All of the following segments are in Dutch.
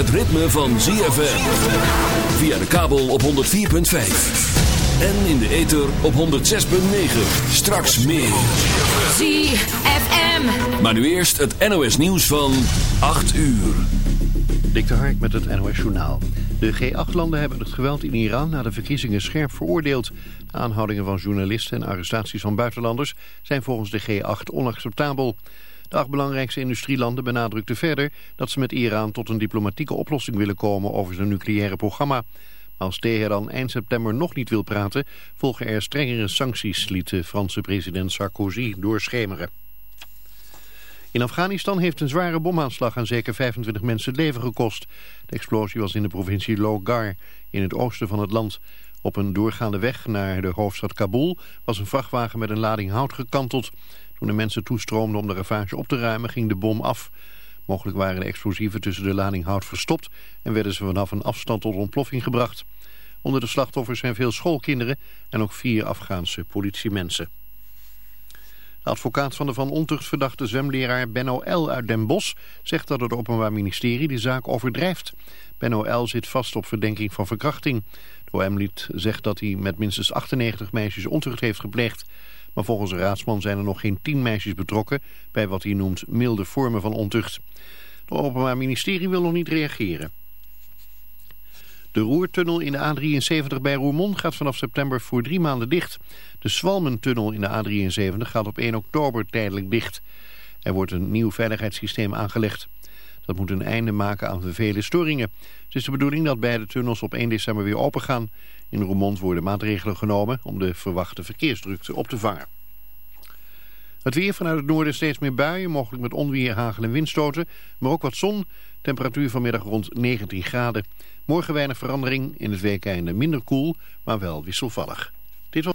het ritme van ZFM. Via de kabel op 104.5. En in de ether op 106.9. Straks meer. ZFM. Maar nu eerst het NOS nieuws van 8 uur. Dik de Hark met het NOS Journaal. De G8-landen hebben het geweld in Iran na de verkiezingen scherp veroordeeld. De aanhoudingen van journalisten en arrestaties van buitenlanders zijn volgens de G8 onacceptabel. De acht belangrijkste industrielanden benadrukten verder dat ze met Iran tot een diplomatieke oplossing willen komen over zijn nucleaire programma. Maar als Teheran eind september nog niet wil praten, volgen er strengere sancties, liet de Franse president Sarkozy doorschemeren. In Afghanistan heeft een zware bomaanslag aan zeker 25 mensen het leven gekost. De explosie was in de provincie Logar, in het oosten van het land. Op een doorgaande weg naar de hoofdstad Kabul was een vrachtwagen met een lading hout gekanteld. Toen de mensen toestroomden om de ravage op te ruimen, ging de bom af. Mogelijk waren de explosieven tussen de lading hout verstopt en werden ze vanaf een afstand tot ontploffing gebracht. Onder de slachtoffers zijn veel schoolkinderen en ook vier Afghaanse politiemensen. De advocaat van de van ontucht verdachte zwemleraar Benno L. uit Den Bosch zegt dat het Openbaar Ministerie de zaak overdrijft. Benno L. zit vast op verdenking van verkrachting. De OM-lid zegt dat hij met minstens 98 meisjes ontucht heeft gepleegd. Maar volgens de raadsman zijn er nog geen 10 meisjes betrokken bij wat hij noemt milde vormen van ontucht. Het Openbaar Ministerie wil nog niet reageren. De Roertunnel in de A73 bij Roermond gaat vanaf september voor drie maanden dicht. De Swalmentunnel in de A73 gaat op 1 oktober tijdelijk dicht. Er wordt een nieuw veiligheidssysteem aangelegd. Dat moet een einde maken aan de vele storingen. Het is de bedoeling dat beide tunnels op 1 december weer open gaan. In Roermond worden maatregelen genomen om de verwachte verkeersdrukte op te vangen. Het weer vanuit het noorden steeds meer buien, mogelijk met onweer, hagel en windstoten. Maar ook wat zon, temperatuur vanmiddag rond 19 graden. Morgen weinig verandering, in het weekeinde minder koel, maar wel wisselvallig. Dit was...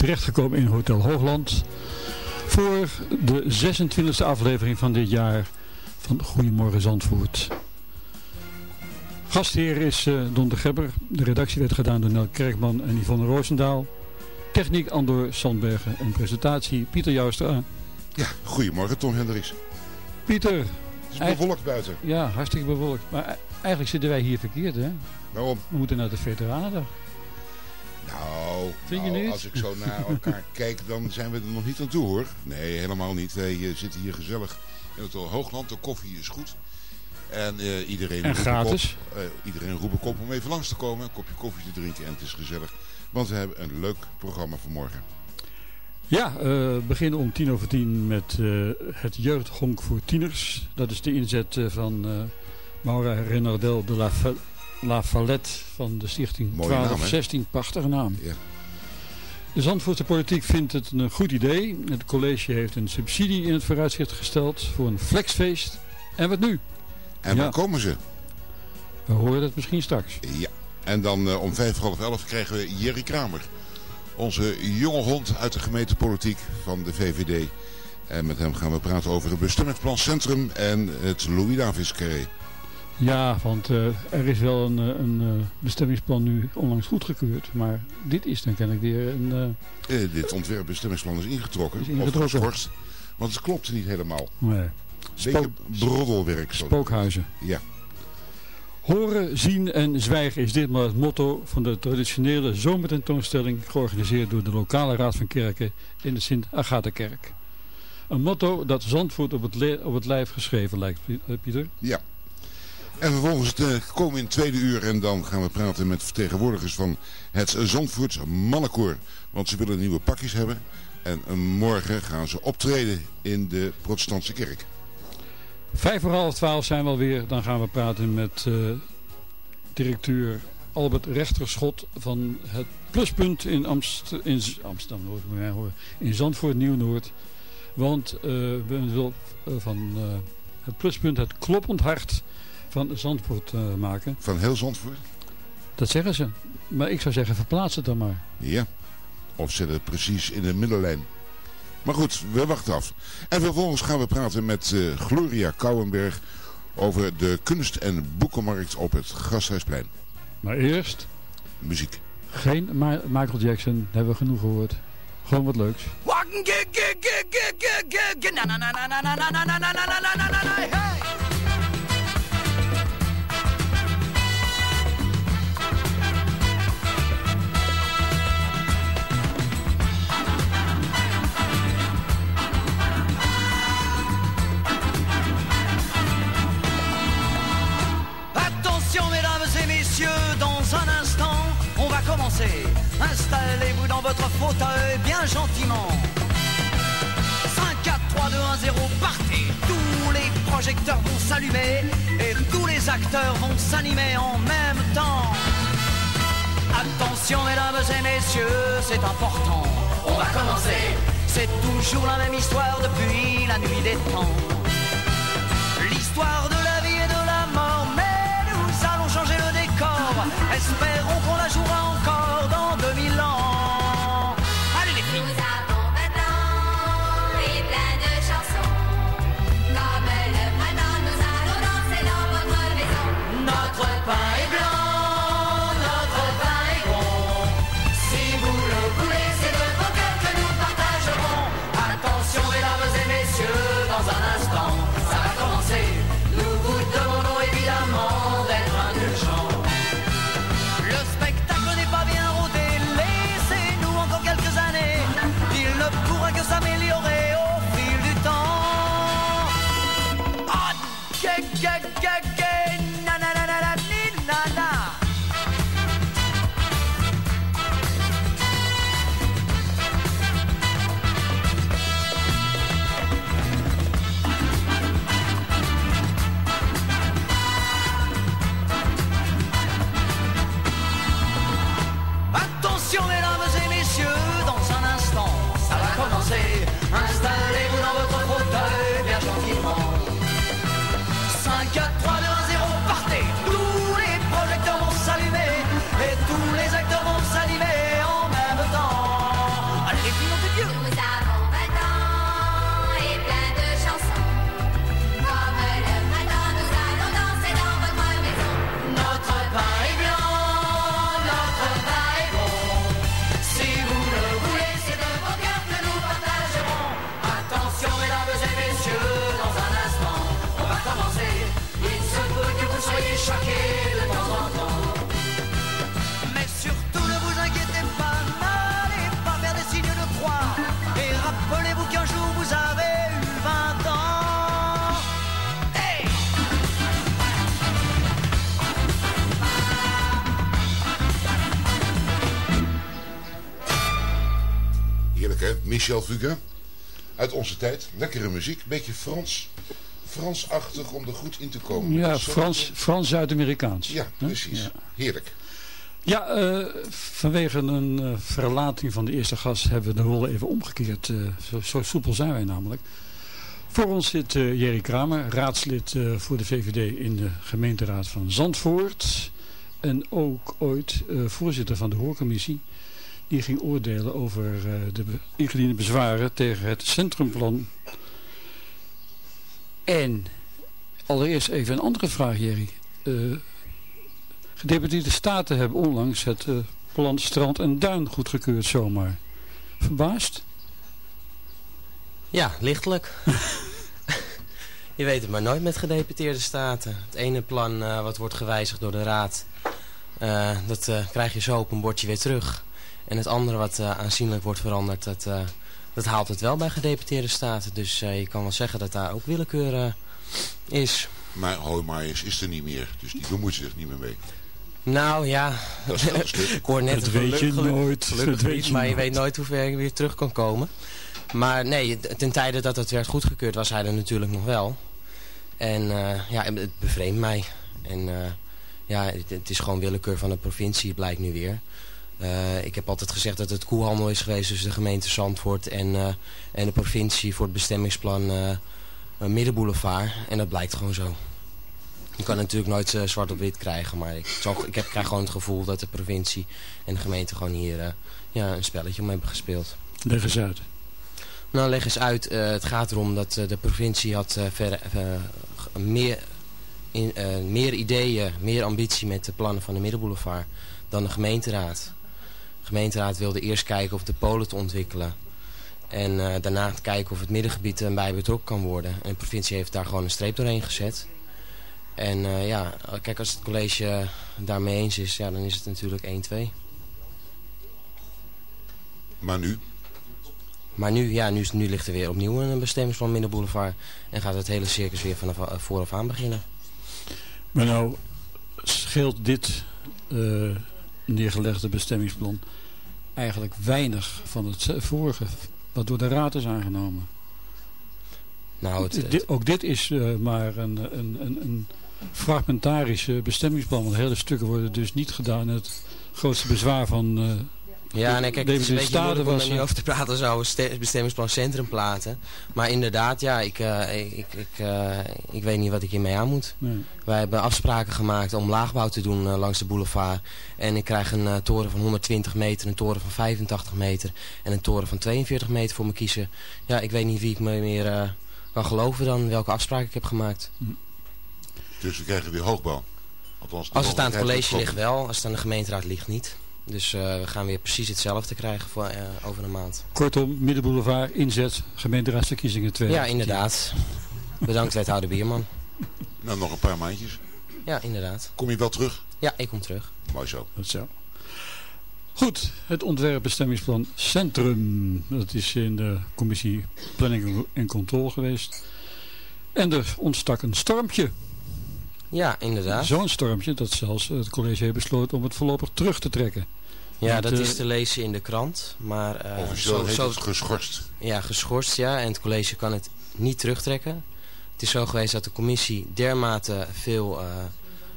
terechtgekomen in Hotel Hoogland voor de 26e aflevering van dit jaar van Goedemorgen Zandvoort. Gastheer is eh, Don de Gebber. De redactie werd gedaan door Nel Kerkman en Yvonne Roosendaal. Techniek Andor Sandbergen en presentatie Pieter Joustra. Ja, goedemorgen Tom Hendricks. Pieter, Het is bewolkt buiten. ja, hartstikke bewolkt. Maar e- eigenlijk zitten wij hier verkeerd, hè? Waarom? We moeten naar de Veteranendag. Nou, Je nou, niet? als ik zo naar elkaar kijk, dan zijn we er nog niet aan toe hoor. Nee, helemaal niet. Wij eh, zitten hier gezellig in het Hoogland. De koffie is goed. En eh, iedereen, En roept gratis. Op, eh, iedereen roept op om even langs te komen. Een kopje koffie te drinken en het is gezellig. Want we hebben een leuk programma vanmorgen. Ja, we beginnen om tien over tien met het jeugdhonk voor tieners. Dat is de inzet van Maura Renardel de la, la Valette van de stichting Mooie naam, hè? 1216. Prachtige naam. Ja. De Zandvoortse politiek vindt het een goed idee. Het college heeft een subsidie in het vooruitzicht gesteld voor een flexfeest. En wat nu? En Ja. waar komen ze? We horen het misschien straks. Ja. En dan eh, om vijf half elf krijgen we Jerry Kramer. Onze jonge hond uit de gemeentepolitiek van de VVD. En met hem gaan we praten over het bestemmingsplan Centrum en het Louis Davis carré. Ja, want eh, er is wel een, eh, een eh, bestemmingsplan nu onlangs goedgekeurd. Maar dit is dan kennelijk weer een... Eh, dit ontwerp bestemmingsplan is ingetrokken. Is ingetrokken. Of geschorst. Want het klopt niet helemaal. nee, Beetje broddelwerk. Zo. spookhuizen. Ja. Horen, zien en zwijgen is ditmaal het motto van de traditionele zomertentoonstelling georganiseerd door de lokale raad van kerken in de Sint-Agatha-kerk. Een motto dat Zandvoort op het, op het lijf geschreven lijkt, Pi- Pieter. ja. En vervolgens eh, komen we in het tweede uur en dan gaan we praten met vertegenwoordigers van het Zandvoorts mannenkoor. Want ze willen nieuwe pakjes hebben. En morgen gaan ze optreden in de protestantse kerk. Vijf voor half twaalf zijn we alweer. Dan gaan we praten met eh, directeur Albert Rechterschot van het Pluspunt in, in Amsterdam. Noord. In Zandvoort Nieuw-Noord. Want eh, we willen van het Pluspunt het kloppend hart van Zandvoort eh, maken. Van heel Zandvoort? Dat zeggen ze. Maar ik zou zeggen, verplaats het dan maar. Ja. Of zit het precies in de middenlijn. Maar goed, we wachten af. En vervolgens gaan we praten met eh, Gloria Kouwenberg over de kunst- en boekenmarkt op het Gasthuisplein. Maar eerst, Muziek. geen Ma- Michael Jackson, dat hebben we genoeg gehoord. Gewoon wat leuks. Walking, get, get, get, get, get, get, get, na, na, na, na, na, na, na, na, na, na, na, na, na, messieurs, dans un instant, on va commencer. Installez-vous dans votre fauteuil bien gentiment. 2, 1, 0, partez Tous les projecteurs vont s'allumer et tous les acteurs vont s'animer en même temps. Attention mesdames et messieurs, c'est important. On va commencer. C'est toujours la même histoire depuis la nuit des temps. L'histoire de la décor. Espérons qu'on la jouera encore dans 2000 ans. Allez les filles Nous avons 20 ans et plein de chansons. Comme le printemps, nous allons danser dans votre maison. Notre pain est blanc, Michel Fugain. Uit onze tijd. Lekkere muziek. Beetje Frans. Fransachtig om er goed in te komen. Ja, Frans, Frans Zuid-Amerikaans. Ja, precies. Ja. Heerlijk. Ja, eh, vanwege een eh, verlating van de eerste gast hebben we de rollen even omgekeerd. eh, zo, zo soepel zijn wij namelijk. Voor ons zit Jerry Kramer, raadslid voor de VVD in de gemeenteraad van Zandvoort. En ook ooit voorzitter van de hoorcommissie. Die ging oordelen over eh, de ingediende bezwaren tegen het centrumplan. En allereerst even een andere vraag, Jerry. Eh, Gedeputeerde Staten hebben onlangs het eh, plan Strand en Duin goedgekeurd zomaar. Verbaasd? Ja, lichtelijk. je weet het maar nooit met gedeputeerde staten. Het ene plan eh, wat wordt gewijzigd door de raad, eh, dat eh, krijg je zo op een bordje weer terug. En het andere wat eh, aanzienlijk wordt veranderd, dat, eh, dat haalt het wel bij gedeputeerde staten. Dus eh, je kan wel zeggen dat daar ook willekeur eh, is. Maar Hoijmaijers is er niet meer. Dus die bemoeit zich niet meer mee. Nou ja, Dat ik hoor net Dat weet je geluk- nooit, gelukkig dat weet niet, je maar je weet nooit hoe ver je weer terug kan komen. Maar nee, ten tijde dat het werd goedgekeurd was hij er natuurlijk nog wel. En eh, ja, het bevreemdt mij. En eh, ja, het, het is gewoon willekeur van de provincie, blijkt nu weer. Eh, ik heb altijd gezegd dat het koehandel is geweest tussen de gemeente Zandvoort en, eh, en de provincie voor het bestemmingsplan eh, Middenboulevard. En dat blijkt gewoon zo. Je kan natuurlijk nooit zwart op wit krijgen, maar ik, zal, ik heb, krijg gewoon het gevoel dat de provincie en de gemeente gewoon hier ja, een spelletje om hebben gespeeld. Leg eens uit. Nou, leg eens uit. het gaat erom dat de provincie had meer, in, meer ideeën, meer ambitie met de plannen van de Middenboulevard dan de gemeenteraad. De gemeenteraad wilde eerst kijken of de polen te ontwikkelen. En eh, daarna te kijken of het middengebied erbij betrokken kan worden. En de provincie heeft daar gewoon een streep doorheen gezet. En eh, ja, kijk, als het college daarmee eens is, ja, dan is het natuurlijk 1-2. Maar nu? Maar nu, ja, nu, is- nu ligt er weer opnieuw een bestemmingsplan Middenboulevard. En gaat het hele circus weer vanaf eh, vooraf aan beginnen. Maar nou scheelt dit eh, neergelegde bestemmingsplan eigenlijk weinig van het vorige wat door de raad is aangenomen. Nou, het, het- Dit- ook dit is eh, maar een, een, een, een fragmentarisch bestemmingsplan. Want hele stukken worden dus niet gedaan. Het grootste bezwaar van eh, Ja, nee, kijk, het is een beetje moeilijk om er nu er. over te praten. Ste- bestemmingsplan centrum platen. Maar inderdaad, ja, ik, eh, ik, ik, ik, eh, ik weet niet wat ik hiermee aan moet. Nee. Wij hebben afspraken gemaakt om laagbouw te doen eh, langs de boulevard. En ik krijg een toren van 120 meter, een toren van 85 meter en een toren van 42 meter voor me kiezen. Ja, ik weet niet wie ik me meer eh, kan geloven dan welke afspraken ik heb gemaakt. Dus we krijgen weer hoogbouw. Althans, de Als het aan het college ligt wel, als het aan de gemeenteraad ligt niet. Dus eh, we gaan weer precies hetzelfde krijgen voor, eh, over een maand. kortom, Middenboulevard, inzet, gemeenteraadsverkiezingen 2. Ja, inderdaad. Bedankt wethouder Bierman. Nou, nog een paar maandjes. Ja, inderdaad. Kom je wel terug? Ja, ik kom terug. Mooi zo. Dat zo. Goed, het ontwerpbestemmingsplan Centrum. Dat is in de commissie Planning en Controle geweest. En er ontstak een stormpje. Ja, inderdaad. Zo'n stormpje dat zelfs het college heeft besloten om het voorlopig terug te trekken. Ja, Want, dat eh, is te lezen in de krant. Maar eh, Officieel zo, heet zo, het geschorst. ja, geschorst, ja. En het college kan het niet terugtrekken. Het is zo geweest dat de commissie dermate veel eh,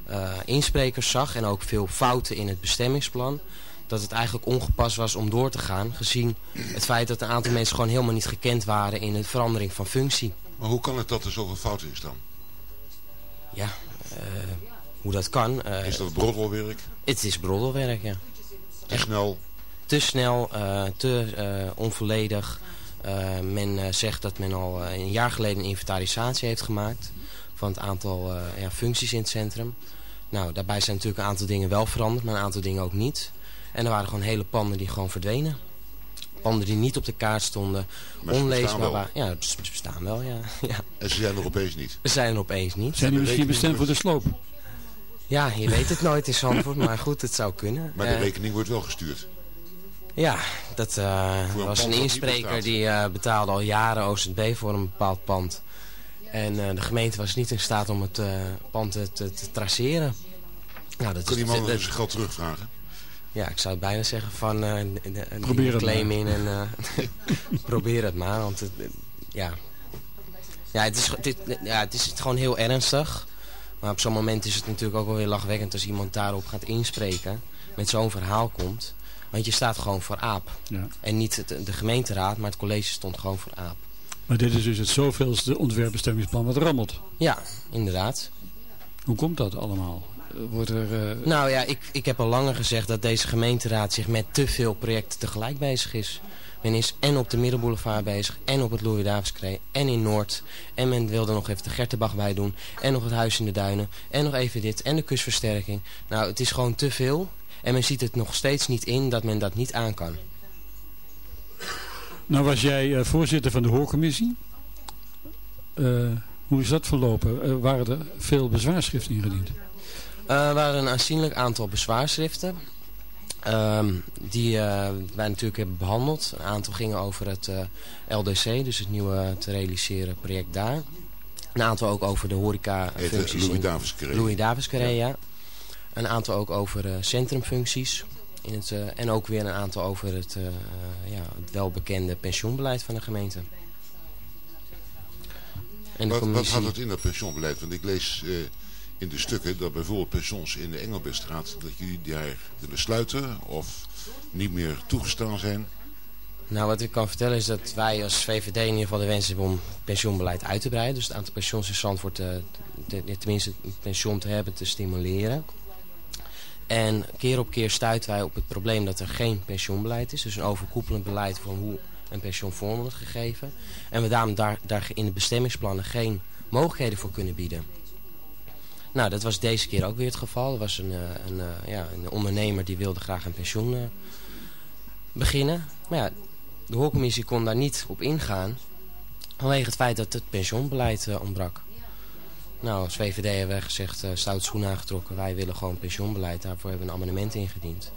eh, insprekers zag en ook veel fouten in het bestemmingsplan. Dat het eigenlijk ongepast was om door te gaan. Gezien het feit dat een aantal mensen gewoon helemaal niet gekend waren in de verandering van functie. Maar hoe kan het dat er zoveel fouten in staan? Ja, hoe dat kan. eh, Is dat broddelwerk? Het is broddelwerk, ja. Te snel? te snel, eh, te eh, onvolledig. Eh, men eh, zegt dat men al eh, een jaar geleden een inventarisatie heeft gemaakt van het aantal eh, ja, functies in het centrum. Nou, daarbij zijn natuurlijk een aantal dingen wel veranderd, maar een aantal dingen ook niet. En er waren gewoon hele panden die gewoon verdwenen. Panden die niet op de kaart stonden, Maar ze bestaan onleesbaar waren. Ja, ze bestaan wel, ja. ja. En ze zijn er opeens niet. We zijn er opeens niet. Zijn die misschien bestemd voor de sloop? Ja, je weet het nooit in Zandvoort, maar goed, het zou kunnen. Maar de Eh, rekening wordt wel gestuurd. Ja, dat eh, was een inspreker die eh, betaalde al jaren OZB voor een bepaald pand. En eh, de gemeente was niet in staat om het eh, pand te, te, te traceren. Nou, dat is, die man zijn geld terugvragen? Ja, ik zou bijna zeggen van een Probeer het claim maar. in en eh, probeer het maar. Want het, ja. Ja, het is, dit, ja, het is gewoon heel ernstig. Maar op zo'n moment is het natuurlijk ook wel weer lachwekkend als iemand daarop gaat inspreken. Met zo'n verhaal komt. Want je staat gewoon voor aap. Ja. En niet het- de gemeenteraad, maar het college stond gewoon voor aap. Maar dit is dus het zoveelste ontwerpbestemmingsplan wat rammelt. Ja, inderdaad. Hoe komt dat allemaal? Eh, Wordt er... Nou ja, ik, ik heb al langer gezegd dat deze gemeenteraad zich met te veel projecten tegelijk bezig is. Men is en op de Middenboulevard bezig, en op het louis davidskree en in Noord. En men wilde nog even de Gertenbach bij doen, en nog het Huis in de Duinen, en nog even dit, en de kustversterking. Nou, het is gewoon te veel. En men ziet het nog steeds niet in dat men dat niet aan kan. Nou was jij eh, voorzitter van de hoorcommissie. Eh, hoe is dat verlopen? Waren er veel bezwaarschriften ingediend? Eh, er waren een aanzienlijk aantal bezwaarschriften. ehm, die eh, wij natuurlijk hebben behandeld. Een aantal gingen over het eh, LDC, dus het nieuwe te realiseren project daar. Een aantal ook over de horeca Heet het functies. Louis Davids Carré. Louis Carré, ja. Een aantal ook over centrumfuncties. In het, en ook weer een aantal over het, ja, het welbekende pensioenbeleid van de gemeente. En de Wat, wat commissie... had het in dat pensioenbeleid? Want ik lees in de stukken dat bijvoorbeeld pensions in de Engelbestraat... dat jullie daar willen sluiten of niet meer toegestaan zijn. Nou, wat ik kan vertellen is dat wij als VVD in ieder geval de wens hebben om pensioenbeleid uit te breiden. Dus het aantal pensioens in Zandvoort, eh, te- tenminste het pensioen te hebben, te stimuleren. En keer op keer stuiten wij op het probleem dat er geen pensioenbeleid is. Dus een overkoepelend beleid van hoe een pensioen vorm wordt gegeven. En we daarom daar, daar in de bestemmingsplannen geen mogelijkheden voor kunnen bieden. Nou, dat was deze keer ook weer het geval. Er was een, eh, een, eh, ja, een ondernemer die wilde graag een pensioen eh, beginnen. Maar ja, de hoorcommissie kon daar niet op ingaan. Vanwege het feit dat het pensioenbeleid ontbrak. Nou, als VVD hebben wij gezegd, eh stout schoen aangetrokken. Wij willen gewoon pensioenbeleid. Daarvoor hebben we een amendement ingediend.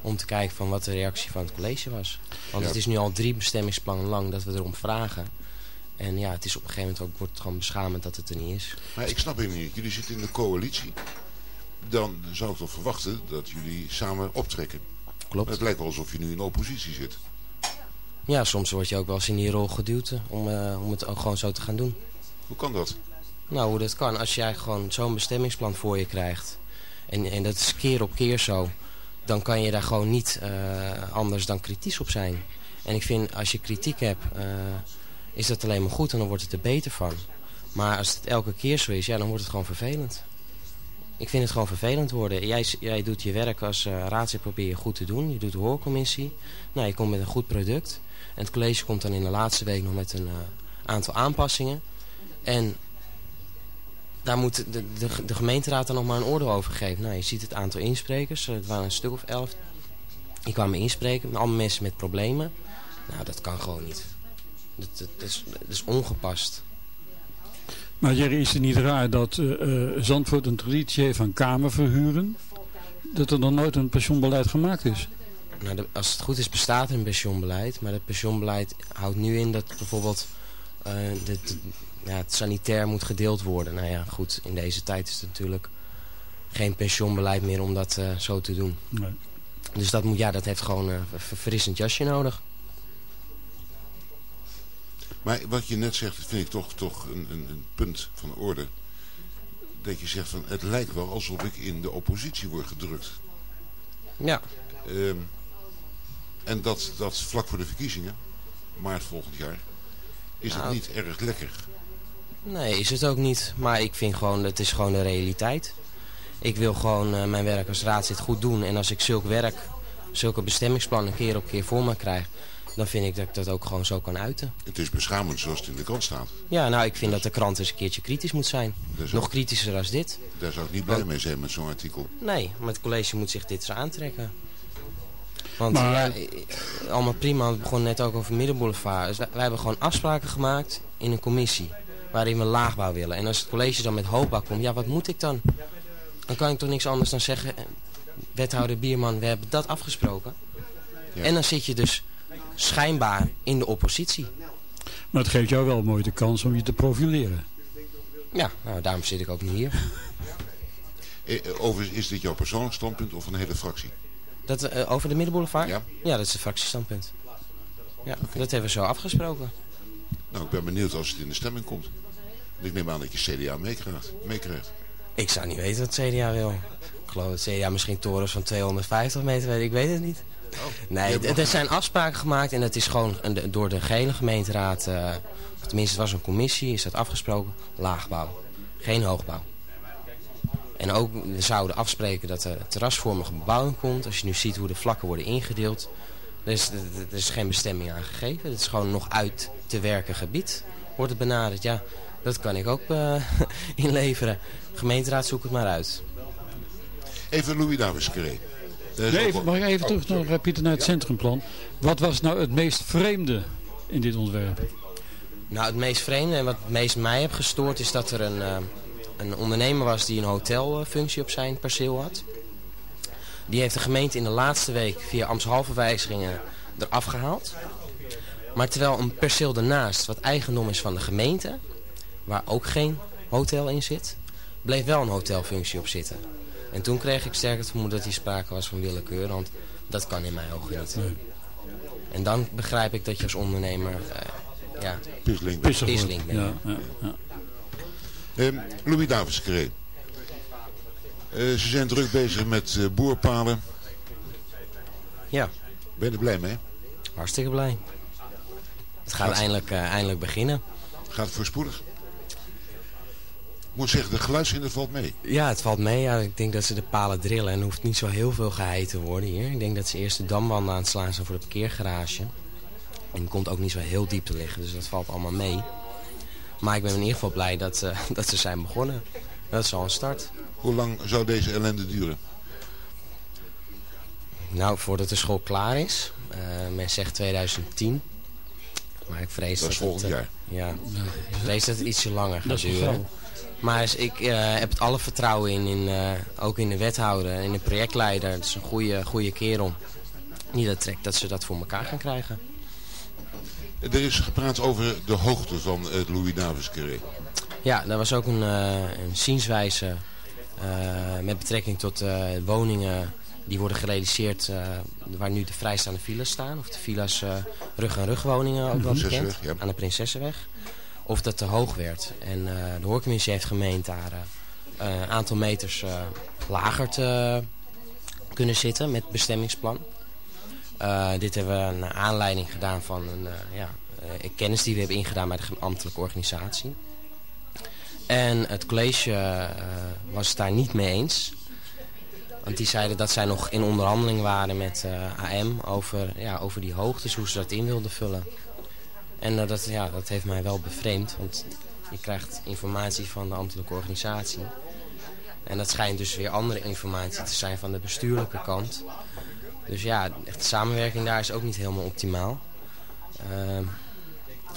Om te kijken van wat de reactie van het college was. Want Ja. het is nu al drie bestemmingsplannen lang dat we erom vragen. En ja, het is op een gegeven moment ook wordt het gewoon beschamend dat het er niet is. Maar ik snap helemaal niet. Jullie zitten in de coalitie. Dan zou ik toch verwachten dat jullie samen optrekken. Klopt. Het lijkt wel alsof je nu in oppositie zit. Ja, soms word je ook wel eens in die rol geduwd eh, om, eh, om het ook gewoon zo te gaan doen. Hoe kan dat? Nou, hoe dat kan. Als jij gewoon zo'n bestemmingsplan voor je krijgt. En, en dat is keer op keer zo. Dan kan je daar gewoon niet eh, anders dan kritisch op zijn. En ik vind, als je kritiek hebt, is dat alleen maar goed. En dan wordt het er beter van. Maar als het elke keer zo is, ja, dan wordt het gewoon vervelend. Ik vind het gewoon vervelend worden. Jij, jij doet je werk als eh raadslid, probeer je goed te doen. Je doet de hoorcommissie. Nou, je komt met een goed product. En het college komt dan in de laatste week nog met een eh, aantal aanpassingen. En daar moet de, de, de gemeenteraad dan nog maar een oordeel over geven. Nou, je ziet het aantal insprekers. eh, Het waren een stuk of elf. Die kwamen inspreken. Allemaal mensen met problemen. Nou, dat kan gewoon niet. Dat, dat, dat is, dat is ongepast. Maar Jerry, is het niet raar dat eh, eh, Zandvoort een traditie heeft van kamerverhuren? Dat er nog nooit een pensioenbeleid gemaakt is? Nou, de- als het goed is bestaat er een pensioenbeleid. Maar het pensioenbeleid houdt nu in dat bijvoorbeeld eh, de, de- ja, het sanitair moet gedeeld worden. Nou ja, goed, in deze tijd is het natuurlijk geen pensioenbeleid meer om dat zo te doen. Nee. Dus dat, moet, ja, dat heeft gewoon een ver- verfrissend jasje nodig. Maar wat je net zegt, vind ik toch, toch een, een, een punt van orde. Dat je zegt van, het lijkt wel alsof ik in de oppositie word gedrukt. Ja. Ehm, en dat, dat vlak voor de verkiezingen, maart volgend jaar, is het Nou. niet erg lekker. Nee, is het ook niet. Maar ik vind gewoon, het is gewoon de realiteit. Ik wil gewoon eh, mijn werk als raadslid goed doen. En als ik zulk werk, zulke bestemmingsplannen keer op keer voor me krijg... dan vind ik dat ik dat ook gewoon zo kan uiten. Het is beschamend zoals het in de krant staat. Ja, nou, ik vind dat de krant eens een keertje kritisch moet zijn. Nog kritischer als dit. Daar zou ik niet blij mee zijn met zo'n artikel. Nee, maar het college moet zich dit eens aantrekken. Want Maar- ja, eh, allemaal prima. We begonnen net ook over Middenboulevard. Dus wij, wij hebben gewoon afspraken gemaakt in een commissie. Waarin we laagbouw willen. En als het college dan met hoogbouw komt, ja, wat moet ik dan? Dan kan ik toch niks anders dan zeggen... eh, Wethouder Bierman, we hebben dat afgesproken. Ja. En dan zit je dus schijnbaar in de oppositie. Maar het geeft jou wel mooi de kans om je te profileren. Ja, nou, daarom zit ik ook niet hier. Eh, eh, Overigens, is dit jouw persoonlijk standpunt of een hele fractie? Dat, eh, over de Middenboulevard? Ja. Ja, dat is het fractiestandpunt. Ja, dat hebben we zo afgesproken. Nou, ik ben benieuwd als het in de stemming komt. Ik neem aan dat je CDA meekrijgt. meekrijgt. Ik zou niet weten wat CDA wil. Ik geloof dat het CDA misschien torens van 250 meter weet. Ik weet het niet. Nee, nog- d- er zijn afspraken gemaakt en het is gewoon een- door de gehele gemeenteraad... of tenminste, het was een commissie, is dat afgesproken. Laagbouw. Geen hoogbouw. En ook, we zouden afspreken dat er terrasvormige bebouwing komt. Als je nu ziet hoe de vlakken worden ingedeeld. Er is, er is geen bestemming aangegeven. Het is gewoon nog uit te werken gebied. Wordt het benaderd. Ja, dat kan ik ook eh, inleveren. Gemeenteraad, zoek het maar uit. Even Louis Davis. Dat Nee, even, mag ik even Oh, terug naar eh, Pieter naar het centrumplan. Wat was nou het meest vreemde in dit ontwerp? Nou, het meest vreemde en wat het meest mij heeft gestoord is dat er een, eh, een ondernemer was die een hotelfunctie op zijn perceel had. Die heeft de gemeente in de laatste week via ambtshalve wijzigingen eraf gehaald. Maar terwijl een perceel ernaast, wat eigendom is van de gemeente, waar ook geen hotel in zit, bleef wel een hotelfunctie op zitten. En toen kreeg ik sterk het vermoeden dat hier sprake was van willekeur, want dat kan in mijn ogen niet. En dan begrijp ik dat je als ondernemer eh, ja, Pisseling. Pissig wordt. Pissling ben je. Ja, ja, ja. Ehm, Louis Davis Carré. Eh, ze zijn druk bezig met eh, boerpalen. Ja, Ben je er blij mee? hartstikke blij. Het gaat Gaat- eindelijk, eh, eindelijk beginnen. Gaat het voorspoedig? Ik moet zeggen, de geluidshinder valt mee. Ja, het valt mee. Ja, ik denk dat ze de palen drillen en er hoeft niet zo heel veel geheid te worden hier. Ik denk dat ze eerst de damwanden aan het slaan zijn voor de parkeergarage. En die komt ook niet zo heel diep te liggen, dus dat valt allemaal mee. Maar ik ben in ieder geval blij dat, eh, dat ze zijn begonnen. Dat is al een start. Hoe lang zou deze ellende duren? Nou, voordat de school klaar is. eh, men zegt 2010. Maar ik vrees Dat dat, is volgend het, eh, jaar. Ja, ik vrees dat het ietsje langer gaat Dat is nog duren. Maar ik eh, heb het alle vertrouwen in, in eh, ook in de wethouder en in de projectleider. Het is een goede, goede kerel. Die dat trekt dat ze dat voor elkaar gaan krijgen. Er is gepraat over de hoogte van het Louis Davis Carré. Ja, daar was ook een, eh, een zienswijze eh, met betrekking tot eh, woningen Die worden gerealiseerd eh, waar nu de vrijstaande villas staan. Of de villas eh, rug- en rugwoningen ook wel bekend. Ja. Aan de Prinsessenweg. Of dat te hoog werd. En eh, de hoorcommissie heeft gemeend daar eh, een aantal meters eh, lager te kunnen zitten met bestemmingsplan. Dit hebben we naar aanleiding gedaan van een ja, kennis die we hebben ingedaan bij de ambtelijke organisatie. En het college was het daar niet mee eens. Want die zeiden dat zij nog in onderhandeling waren met AM over, ja, over die hoogtes, hoe ze dat in wilden vullen. En eh, dat, ja, dat heeft mij wel bevreemd, want je krijgt informatie van de ambtelijke organisatie. En dat schijnt dus weer andere informatie te zijn van de bestuurlijke kant. Dus ja, echt de samenwerking daar is ook niet helemaal optimaal. Ehm,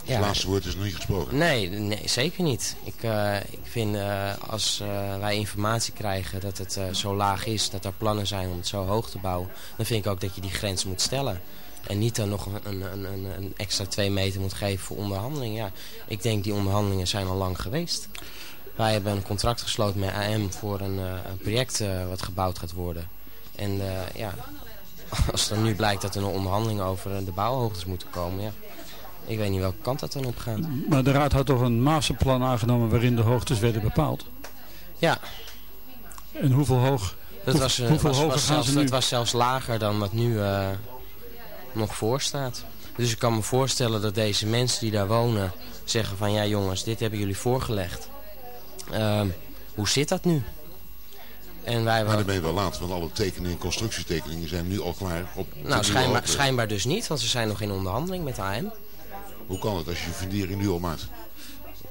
Het laatste woord is nog niet gesproken. Nee, nee zeker niet. Ik, eh, ik vind eh, als wij informatie krijgen dat het zo laag is, dat er plannen zijn om het zo hoog te bouwen, dan vind ik ook dat je die grens moet stellen. En niet dan nog een, een, een, een extra twee meter moet geven voor onderhandeling. Ja, ik denk die onderhandelingen zijn al lang geweest. Wij hebben een contract gesloten met AM voor een, eh, een project eh, wat gebouwd gaat worden. En eh, ja, als er nu blijkt dat er nog onderhandelingen over de bouwhoogtes moeten komen, ja. Ik weet niet welke kant dat dan op gaat. Maar de raad had toch een masterplan aangenomen waarin de hoogtes werden bepaald? Ja. En hoeveel hoog? Dat was, hoeveel was, hoger was gaan zelfs, ze nu? dat was zelfs lager dan wat nu nog voor staat. Dus ik kan me voorstellen dat deze mensen die daar wonen zeggen van... ja jongens, dit hebben jullie voorgelegd. Ehm, hoe zit dat nu? En wij Maar dan ben je wel laat, want alle tekeningen, constructietekeningen zijn nu al klaar. Op Nou, schijnbaar, schijnbaar dus niet, want ze zijn nog in onderhandeling met AM. Hoe kan het als je fundering nu al maakt?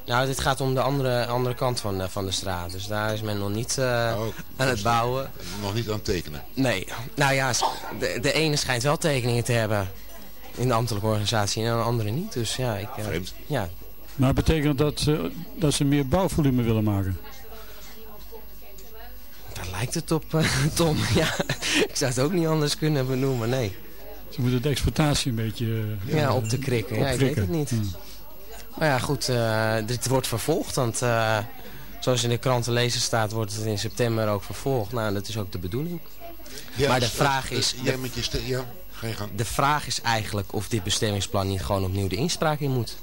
Nou, dit gaat om de andere, andere kant van de, van de straat. Dus daar is men nog niet eh, Oh, aan het bouwen. Nog niet aan het tekenen. Nee. Nou ja, de, de ene schijnt wel tekeningen te hebben in de ambtelijke organisatie en de andere niet. Dus ja, ik... eh, Vreemd. Ja, Maar betekent dat ze, dat ze meer bouwvolume willen maken? daar lijkt het op, eh, Tom. Ja, ik zou het ook niet anders kunnen benoemen, nee. Ze moeten de exploitatie een beetje... eh, Ja, op te krikken. Ja, ik weet het niet. Hmm. Maar ja, goed, eh, dit wordt vervolgd, want eh, zoals in de krant te lezen staat, wordt het in september ook vervolgd. Nou, dat is ook de bedoeling. Ja, maar de eh, vraag is... jij met je ja, ga je gang. De vraag is eigenlijk of dit bestemmingsplan niet gewoon opnieuw de inspraak in moet.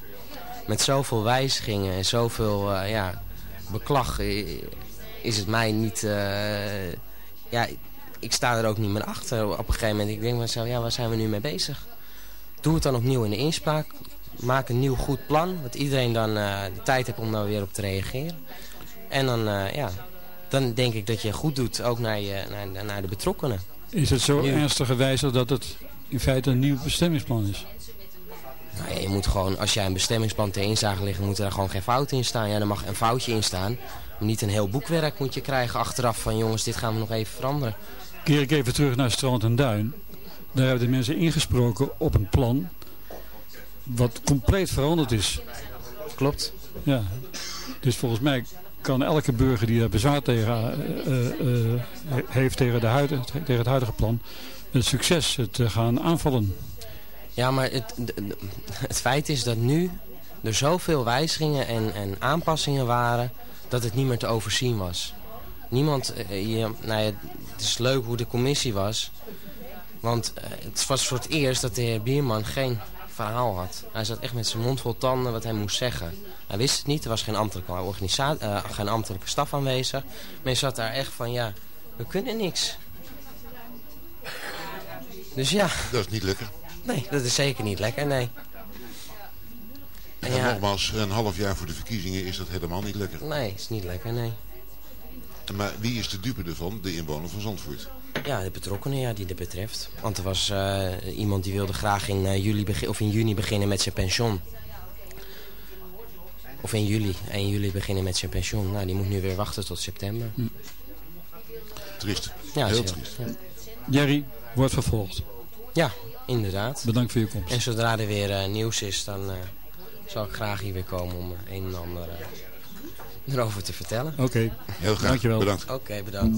Met zoveel wijzigingen en zoveel ja, beklag is het mij niet... ja, ik sta er ook niet meer achter op een gegeven moment. Ik denk mezelf, ja, waar zijn we nu mee bezig? Doe het dan opnieuw in de inspraak. Maak een nieuw goed plan. Dat iedereen dan eh, de tijd heeft om daar weer op te reageren. En dan, eh, ja, dan denk ik dat je goed doet, ook naar, je, naar, naar de betrokkenen. Is het zo ernstig gewijzigd dat het in feite een nieuw bestemmingsplan is? Nou ja, je moet gewoon, als jij een bestemmingsplan ter inzage ligt, moet er gewoon geen fout in staan. Ja, er mag een foutje in staan. Maar niet een heel boekwerk moet je krijgen achteraf van jongens, dit gaan we nog even veranderen. Keer ik even terug naar Strand en Duin. Daar hebben de mensen ingesproken op een plan wat compleet veranderd is. Klopt. Ja. Dus volgens mij kan elke burger die daar bezwaar tegen eh, eh, eh, heeft tegen, de tegen het huidige plan met succes eh, gaan aanvallen. Ja, maar het, het feit is dat nu er zoveel wijzigingen en, en aanpassingen waren dat het niet meer te overzien was. Niemand, je, nou ja, het is leuk hoe de commissie was. Want het was voor het eerst dat de heer Bierman geen verhaal had. Hij zat echt met zijn mond vol tanden wat hij moest zeggen. Hij wist het niet, er was geen ambtelijke, organisa- eh, geen ambtelijke staf aanwezig. Men zat daar echt van, ja, we kunnen niks. Dus ja, Dat is niet lekker. nee, dat is zeker niet lekker, nee. En En ja, nogmaals, een half jaar voor de verkiezingen is dat helemaal niet lekker. nee, is niet lekker, nee. Maar wie is de dupe ervan? De inwoner van Zandvoort. Ja, de betrokkenen ja, die dit betreft. Want er was eh, iemand die wilde graag in, eh, juli begin, of in juni beginnen met zijn pensioen. Of in juli, 1 juli beginnen met zijn pensioen. Nou, die moet nu weer wachten tot september. Triest. Ja, Heel triest. ja. Jerry wordt vervolgd. Ja, inderdaad. Bedankt voor je komst. En zodra er weer eh, nieuws is, dan eh, zal ik graag hier weer komen om een en ander eh, erover te vertellen. Oké, Heel graag. Dankjewel. Bedankt. Oké, bedankt.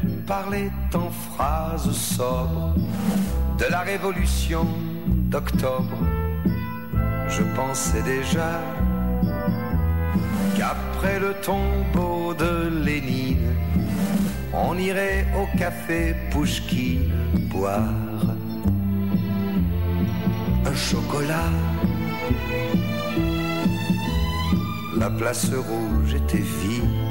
Parlait en phrases sobres de la révolution d'octobre. Je pensais déjà qu'après le tombeau de Lénine, on irait au café Pouchkine boire un chocolat. La place rouge était vide.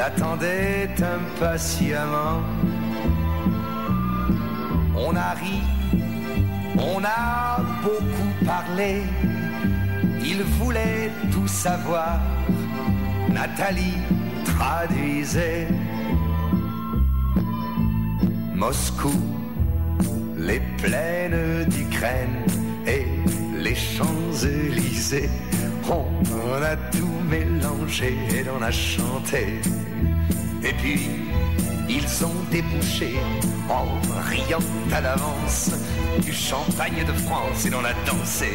l'attendait impatiemment. On a ri, on a beaucoup parlé, il voulait tout savoir. Nathalie traduisait Moscou, les plaines d'Ukraine et les Champs-Élysées. On a tout mélangé et on a chanté. Et puis, ils ont débouché en riant à l'avance du champagne de France et l'on a dansé.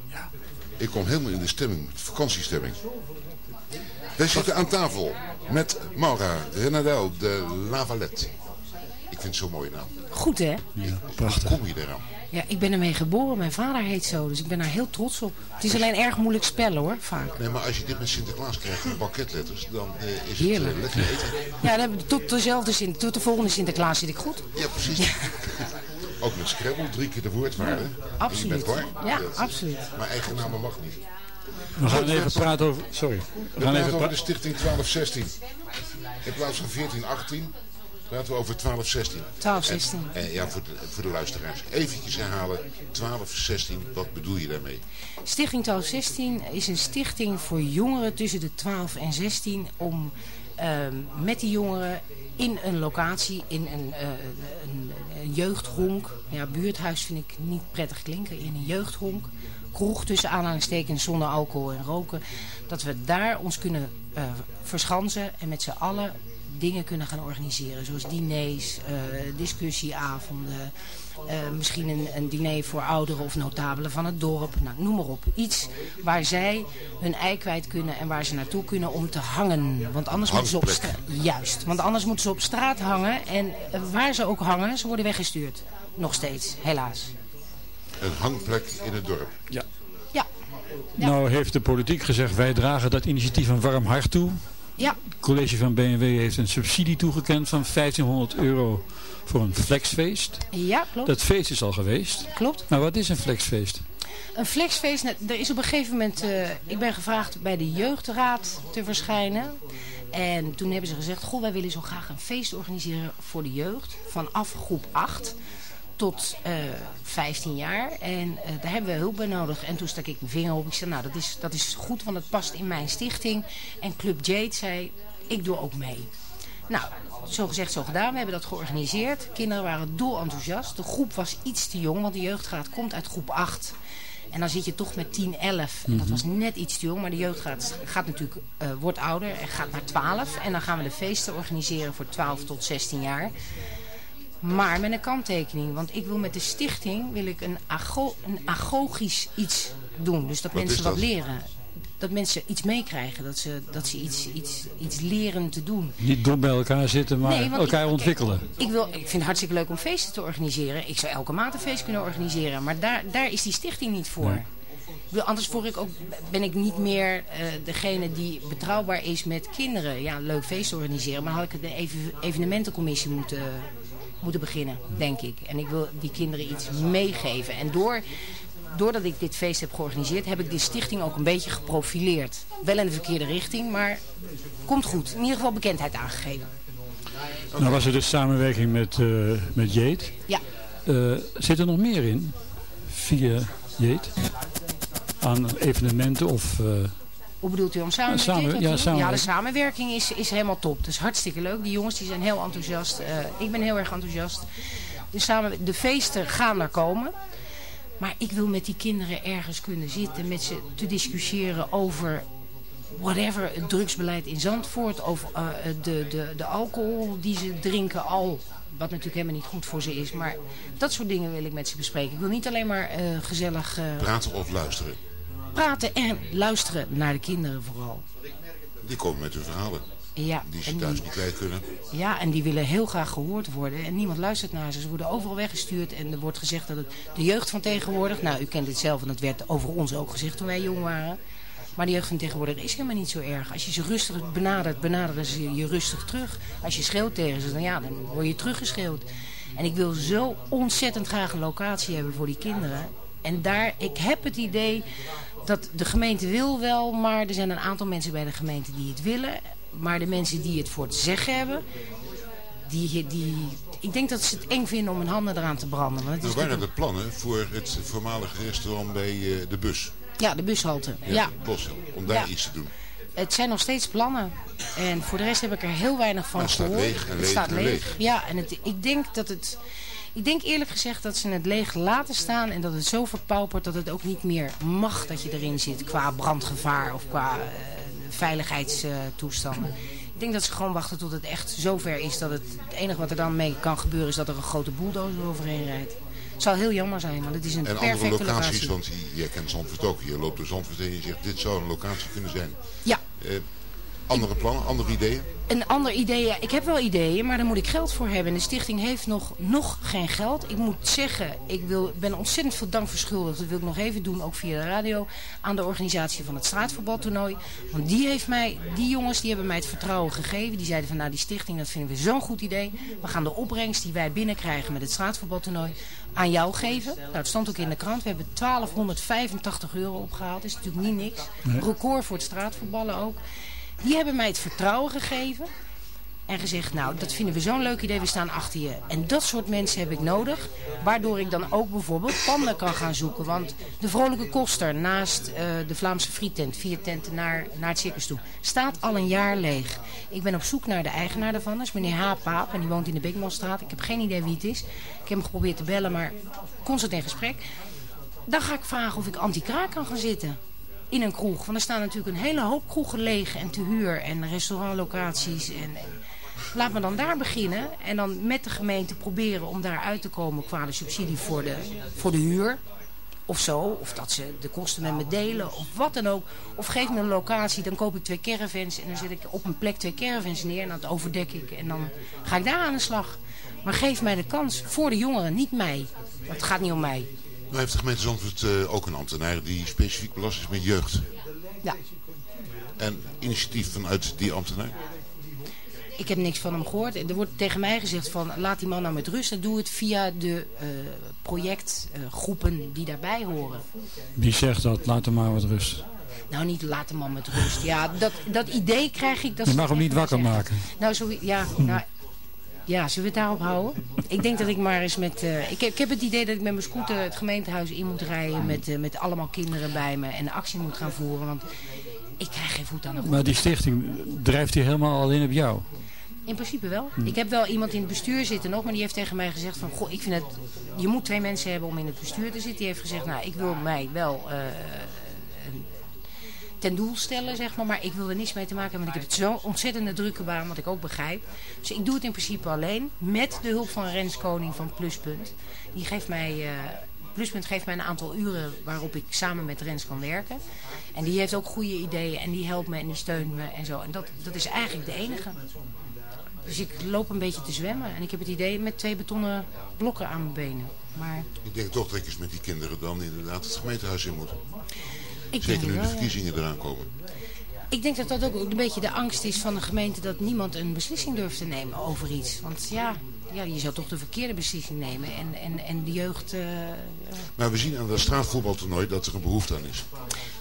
Ja. Ik kom helemaal in de stemming, vakantiestemming. Wij zitten aan tafel met Maura Renadel de Lavalette. Ik vind het zo'n mooie naam. Goed hè? Ja, prachtig. Hoe kom je eraan? Ja, ik ben ermee geboren. Mijn vader heet zo, dus ik ben daar heel trots op. Het is alleen erg moeilijk spellen hoor, vaak. Nee, maar als je dit met Sinterklaas krijgt, in banketletters, dan eh, is Heerlijk. het eh, lekker eten. Ja, dan heb ik tot, dezelfde tot de volgende Sinterklaas zit ik goed. Ja, precies. Ook met Scrabble, drie keer de woordwaarde. Absoluut. Bent hoor. Ja, Dat- absoluut. Maar eigen namen mag niet. We gaan even praten over... Sorry. We We gaan praten even over de stichting 1216. In plaats van 1418 praten we over 1216. 1216. En, eh, ja, voor de, voor de luisteraars. Eventjes herhalen. 1216, wat bedoel je daarmee? Stichting 1216 is een stichting voor jongeren tussen de 12 en 16 om met die jongeren in een locatie, in een, eh, een, een jeugdhonk, ja buurthuis vind ik niet prettig klinken, in een jeugdhonk, kroeg tussen aanhalingstekens zonder alcohol en roken, dat we daar ons kunnen eh, verschansen en met z'n allen dingen kunnen gaan organiseren. Zoals diners, eh, discussieavonden, eh, misschien een, een diner voor ouderen of notabelen van het dorp. Nou, noem maar op. Iets waar zij hun ei kwijt kunnen en waar ze naartoe kunnen om te hangen. Want anders moeten ze op straat... Juist, want anders moeten ze op straat hangen. En eh, waar ze ook hangen, ze worden weggestuurd. Nog steeds, helaas. Een hangplek in het dorp. Ja. Ja. Nou heeft de politiek gezegd, wij dragen dat initiatief een warm hart toe. Ja. Het college van BMW heeft een subsidie toegekend van 1500 euro voor een flexfeest. Ja, klopt. Dat feest is al geweest. Klopt. Maar wat is een flexfeest? Een flexfeest, nou, er is op een gegeven moment, eh, ik ben gevraagd bij de jeugdraad te verschijnen. En toen hebben ze gezegd, goh, wij willen zo graag een feest organiseren voor de jeugd. Vanaf groep 8 tot eh 15 jaar. En eh, daar hebben we hulp bij nodig. En toen stak ik mijn vinger op. Ik zei, nou, dat is, dat is goed, want het past in mijn stichting. En Club Jade zei, ik doe ook mee. Nou, zo gezegd, zo gedaan. We hebben dat georganiseerd. Kinderen waren dolenthousiast. De groep was iets te jong, want de jeugdraad komt uit groep 8. En dan zit je toch met 10, 11. En dat was net iets te jong. Maar de jeugdraad gaat natuurlijk, eh, wordt ouder en gaat naar 12. En dan gaan we de feesten organiseren voor 12 tot 16 jaar. Maar met een kanttekening. Want ik wil met de stichting wil ik een, ago, een agogisch iets doen. Dus dat Wat mensen wat leren. Dat mensen iets meekrijgen. Dat ze, dat ze iets, iets, iets leren te doen. Niet dom bij elkaar zitten, maar Nee, elkaar ik- ontwikkelen. Ik, wil, ik vind het hartstikke leuk om feesten te organiseren. Ik zou elke maand een feest kunnen organiseren. Maar daar, daar is die stichting niet voor. Anders voor ik ook, ben ik niet meer eh, degene die betrouwbaar is met kinderen. Ja, leuk feest organiseren. Maar had ik de even, evenementencommissie moeten, moeten beginnen, denk ik. En ik wil die kinderen iets meegeven. En door, doordat ik dit feest heb georganiseerd, heb ik die stichting ook een beetje geprofileerd. Wel in de verkeerde richting, maar komt goed. In ieder geval bekendheid aangegeven. Nou was er dus samenwerking met, eh met Jeet. Ja. Eh, zit er nog meer in via Jeet? Aan evenementen of... eh, Hoe bedoelt u om samen Samen- ja, samenwerking. de samenwerking is, is helemaal top. Dat is hartstikke leuk. Die jongens die zijn heel enthousiast. Ik ben heel erg enthousiast. De, samen, de feesten gaan er komen. Maar ik wil met die kinderen ergens kunnen zitten. Met ze te discussiëren over whatever. Het drugsbeleid in Zandvoort. Over eh, de, de, de alcohol die ze drinken al. Wat natuurlijk helemaal niet goed voor ze is. Maar dat soort dingen wil ik met ze bespreken. Ik wil niet alleen maar eh, gezellig eh, Praten of luisteren. praten en luisteren naar de kinderen vooral. Die komen met hun verhalen. Ja, Die ze thuis die, niet kwijt kunnen. ja, en die willen heel graag gehoord worden. En niemand luistert naar ze. Ze worden overal weggestuurd. En er wordt gezegd dat het de jeugd van tegenwoordig... Nou, u kent het zelf en dat werd over ons ook gezegd toen wij jong waren. Maar de jeugd van tegenwoordig is helemaal niet zo erg. Als je ze rustig benadert, benaderen ze je rustig terug. Als je schreeuwt tegen ze, dan, ja, dan word je teruggeschreeuwd. En ik wil zo ontzettend graag een locatie hebben voor die kinderen. En daar, ik heb het idee dat de gemeente wil wel, maar er zijn een aantal mensen bij de gemeente die het willen. Maar de mensen die het voor het zeggen hebben, die, die, ik denk dat ze het eng vinden om hun handen eraan te branden. Want het Nou waren er plannen voor het voormalige restaurant bij eh, de bus. ja, de bushalte. Ja. Boshel, om daar Ja. iets te doen. Het zijn nog steeds plannen. En voor de rest heb ik er heel weinig van Maar het staat gehoord. leeg en het leeg staat en leeg. leeg. Ja, en het, ik denk dat het... Ik denk eerlijk gezegd dat ze het leeg laten staan en dat het zo verpaupert dat het ook niet meer mag dat je erin zit qua brandgevaar of qua eh, veiligheidstoestanden. ik denk dat ze gewoon wachten tot het echt zover is dat het, het enige wat er dan mee kan gebeuren is dat er een grote bulldozer overheen rijdt. Het zou heel jammer zijn, want het is een En andere perfecte locaties, locatie. want je- jij kent Zandvoort ook. Je loopt door Zandvoort en je zegt, dit zou een locatie kunnen zijn. Ja. Eh, andere plannen, andere ideeën? Een ander idee, ja, ik heb wel ideeën, maar daar moet ik geld voor hebben. En de stichting heeft nog, nog geen geld. Ik moet zeggen, ik wil, ben ontzettend veel dank verschuldigd. Dat wil ik nog even doen, ook via de radio. Aan de organisatie van het straatvoetbaltoernooi. Want die, heeft mij, die jongens die hebben mij het vertrouwen gegeven. Die zeiden van nou die stichting, dat vinden we zo'n goed idee. We gaan de opbrengst die wij binnenkrijgen met het straatvoetbaltoernooi aan jou geven. Nou, het stond ook in de krant. We hebben 1285 euro opgehaald. Dat is natuurlijk niet niks. Nee. Record voor het straatvoetballen ook. Die hebben mij het vertrouwen gegeven. En gezegd, nou, dat vinden we zo'n leuk idee, we staan achter je. En dat soort mensen heb ik nodig. Waardoor ik dan ook bijvoorbeeld panden kan gaan zoeken. Want de Vrolijke Koster naast eh, de Vlaamse Frietent, vier tenten naar, naar het circus toe, staat al een jaar leeg. Ik ben op zoek naar de eigenaar daarvan, dat is meneer H. Paap. En die woont in de Beekmanstraat. Ik heb geen idee wie het is. Ik heb hem geprobeerd te bellen, maar constant in gesprek. Dan ga ik vragen of ik anti-kraak kan gaan zitten in een kroeg. Want er staan natuurlijk een hele hoop kroegen leeg en te huur en restaurantlocaties. En, laat me dan daar beginnen en dan met de gemeente proberen om daar uit te komen qua de subsidie voor de, voor de huur. Of zo, of dat ze de kosten met me delen, of wat dan ook. Of geef me een locatie, dan koop ik twee caravans en dan zet ik op een plek twee caravans neer en dat overdek ik. En dan ga ik daar aan de slag. Maar geef mij de kans voor de jongeren, niet mij. Want het gaat niet om mij. Nou heeft de gemeente Zandvoort eh, ook een ambtenaar die specifiek belast is met jeugd. Ja. En initiatief vanuit die ambtenaar? Ik heb niks van hem gehoord. Er wordt tegen mij gezegd van laat die man nou met rust. En doe het via de eh, projectgroepen die daarbij horen. Wie zegt dat? Laat hem maar wat rust. Nou, niet laat de man met rust. Ja, dat, dat idee krijg ik. Dat Je mag hem niet wakker zeggen. maken. Nou, zo, ja, nou, ja, zullen we het daarop houden? Ik denk dat ik maar eens met... eh, ik, heb, ik heb het idee dat ik met mijn scooter het gemeentehuis in moet rijden... met, eh, met allemaal kinderen bij me en actie moet gaan voeren. Want ik krijg geen voet aan de grond. Maar die stichting drijft hij helemaal alleen op jou. In principe wel. Hm. Ik heb wel iemand in het bestuur zitten nog, maar die heeft tegen mij gezegd van... Goh, ik vind het... Je moet twee mensen hebben om in het bestuur te zitten. Die heeft gezegd, nou, ik wil mij wel eh, ten doel stellen, zeg maar. Maar ik wil er niets mee te maken hebben, want ik heb het zo ontzettende drukke baan, wat ik ook begrijp. Dus ik doe het in principe alleen, met de hulp van Rens Koning van Pluspunt. Die geeft mij... eh, Pluspunt geeft mij een aantal uren waarop ik samen met Rens kan werken. En die heeft ook goede ideeën en die helpt me en die steunt me en zo. En dat, dat is eigenlijk de enige. Dus ik loop een beetje te zwemmen. En ik heb het idee met twee betonnen blokken aan mijn benen. Maar Ik denk toch dat je eens met die kinderen dan inderdaad het gemeentehuis in moet. Ik Zeker nu de verkiezingen eraan komen. Ik denk dat dat ook een beetje de angst is van de gemeente... dat niemand een beslissing durft te nemen over iets. Want ja, ja je zou toch de verkeerde beslissing nemen. En, en, en de jeugd... eh, Maar we zien aan dat straatvoetbaltoernooi dat er een behoefte aan is.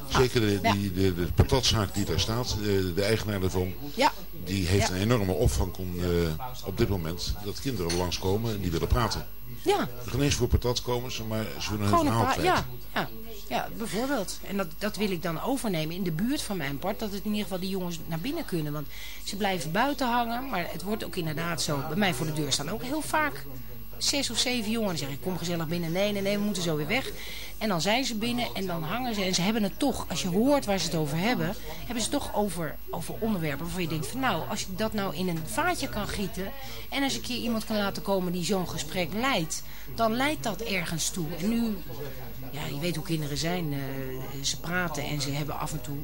Zeker de, Ja. die, de, de patatzaak die daar staat, de, de eigenaar daarvan, Ja. die heeft Ja. een enorme opvang kon, eh, op dit moment. Dat kinderen langskomen en die willen praten. ja, Geen eens voor patat komen ze, maar ze willen hun verhaal kwijt. Ja, ja, ja, bijvoorbeeld. En dat, dat wil ik dan overnemen in de buurt van mijn part. Dat het in ieder geval die jongens naar binnen kunnen. Want ze blijven buiten hangen. Maar het wordt ook inderdaad zo. Bij mij voor de deur staan ook heel vaak zes of zeven jongen. Dan zeg ik, kom gezellig binnen. Nee, nee, nee, we moeten zo weer weg. En dan zijn ze binnen en dan hangen ze. En ze hebben het toch, als je hoort waar ze het over hebben... hebben ze toch over, over onderwerpen waarvan je denkt van... nou, als je dat nou in een vaatje kan gieten... en eens een keer iemand kan laten komen die zo'n gesprek leidt... dan leidt dat ergens toe. En nu, ja, je weet hoe kinderen zijn. eh, ze praten en ze hebben af en toe...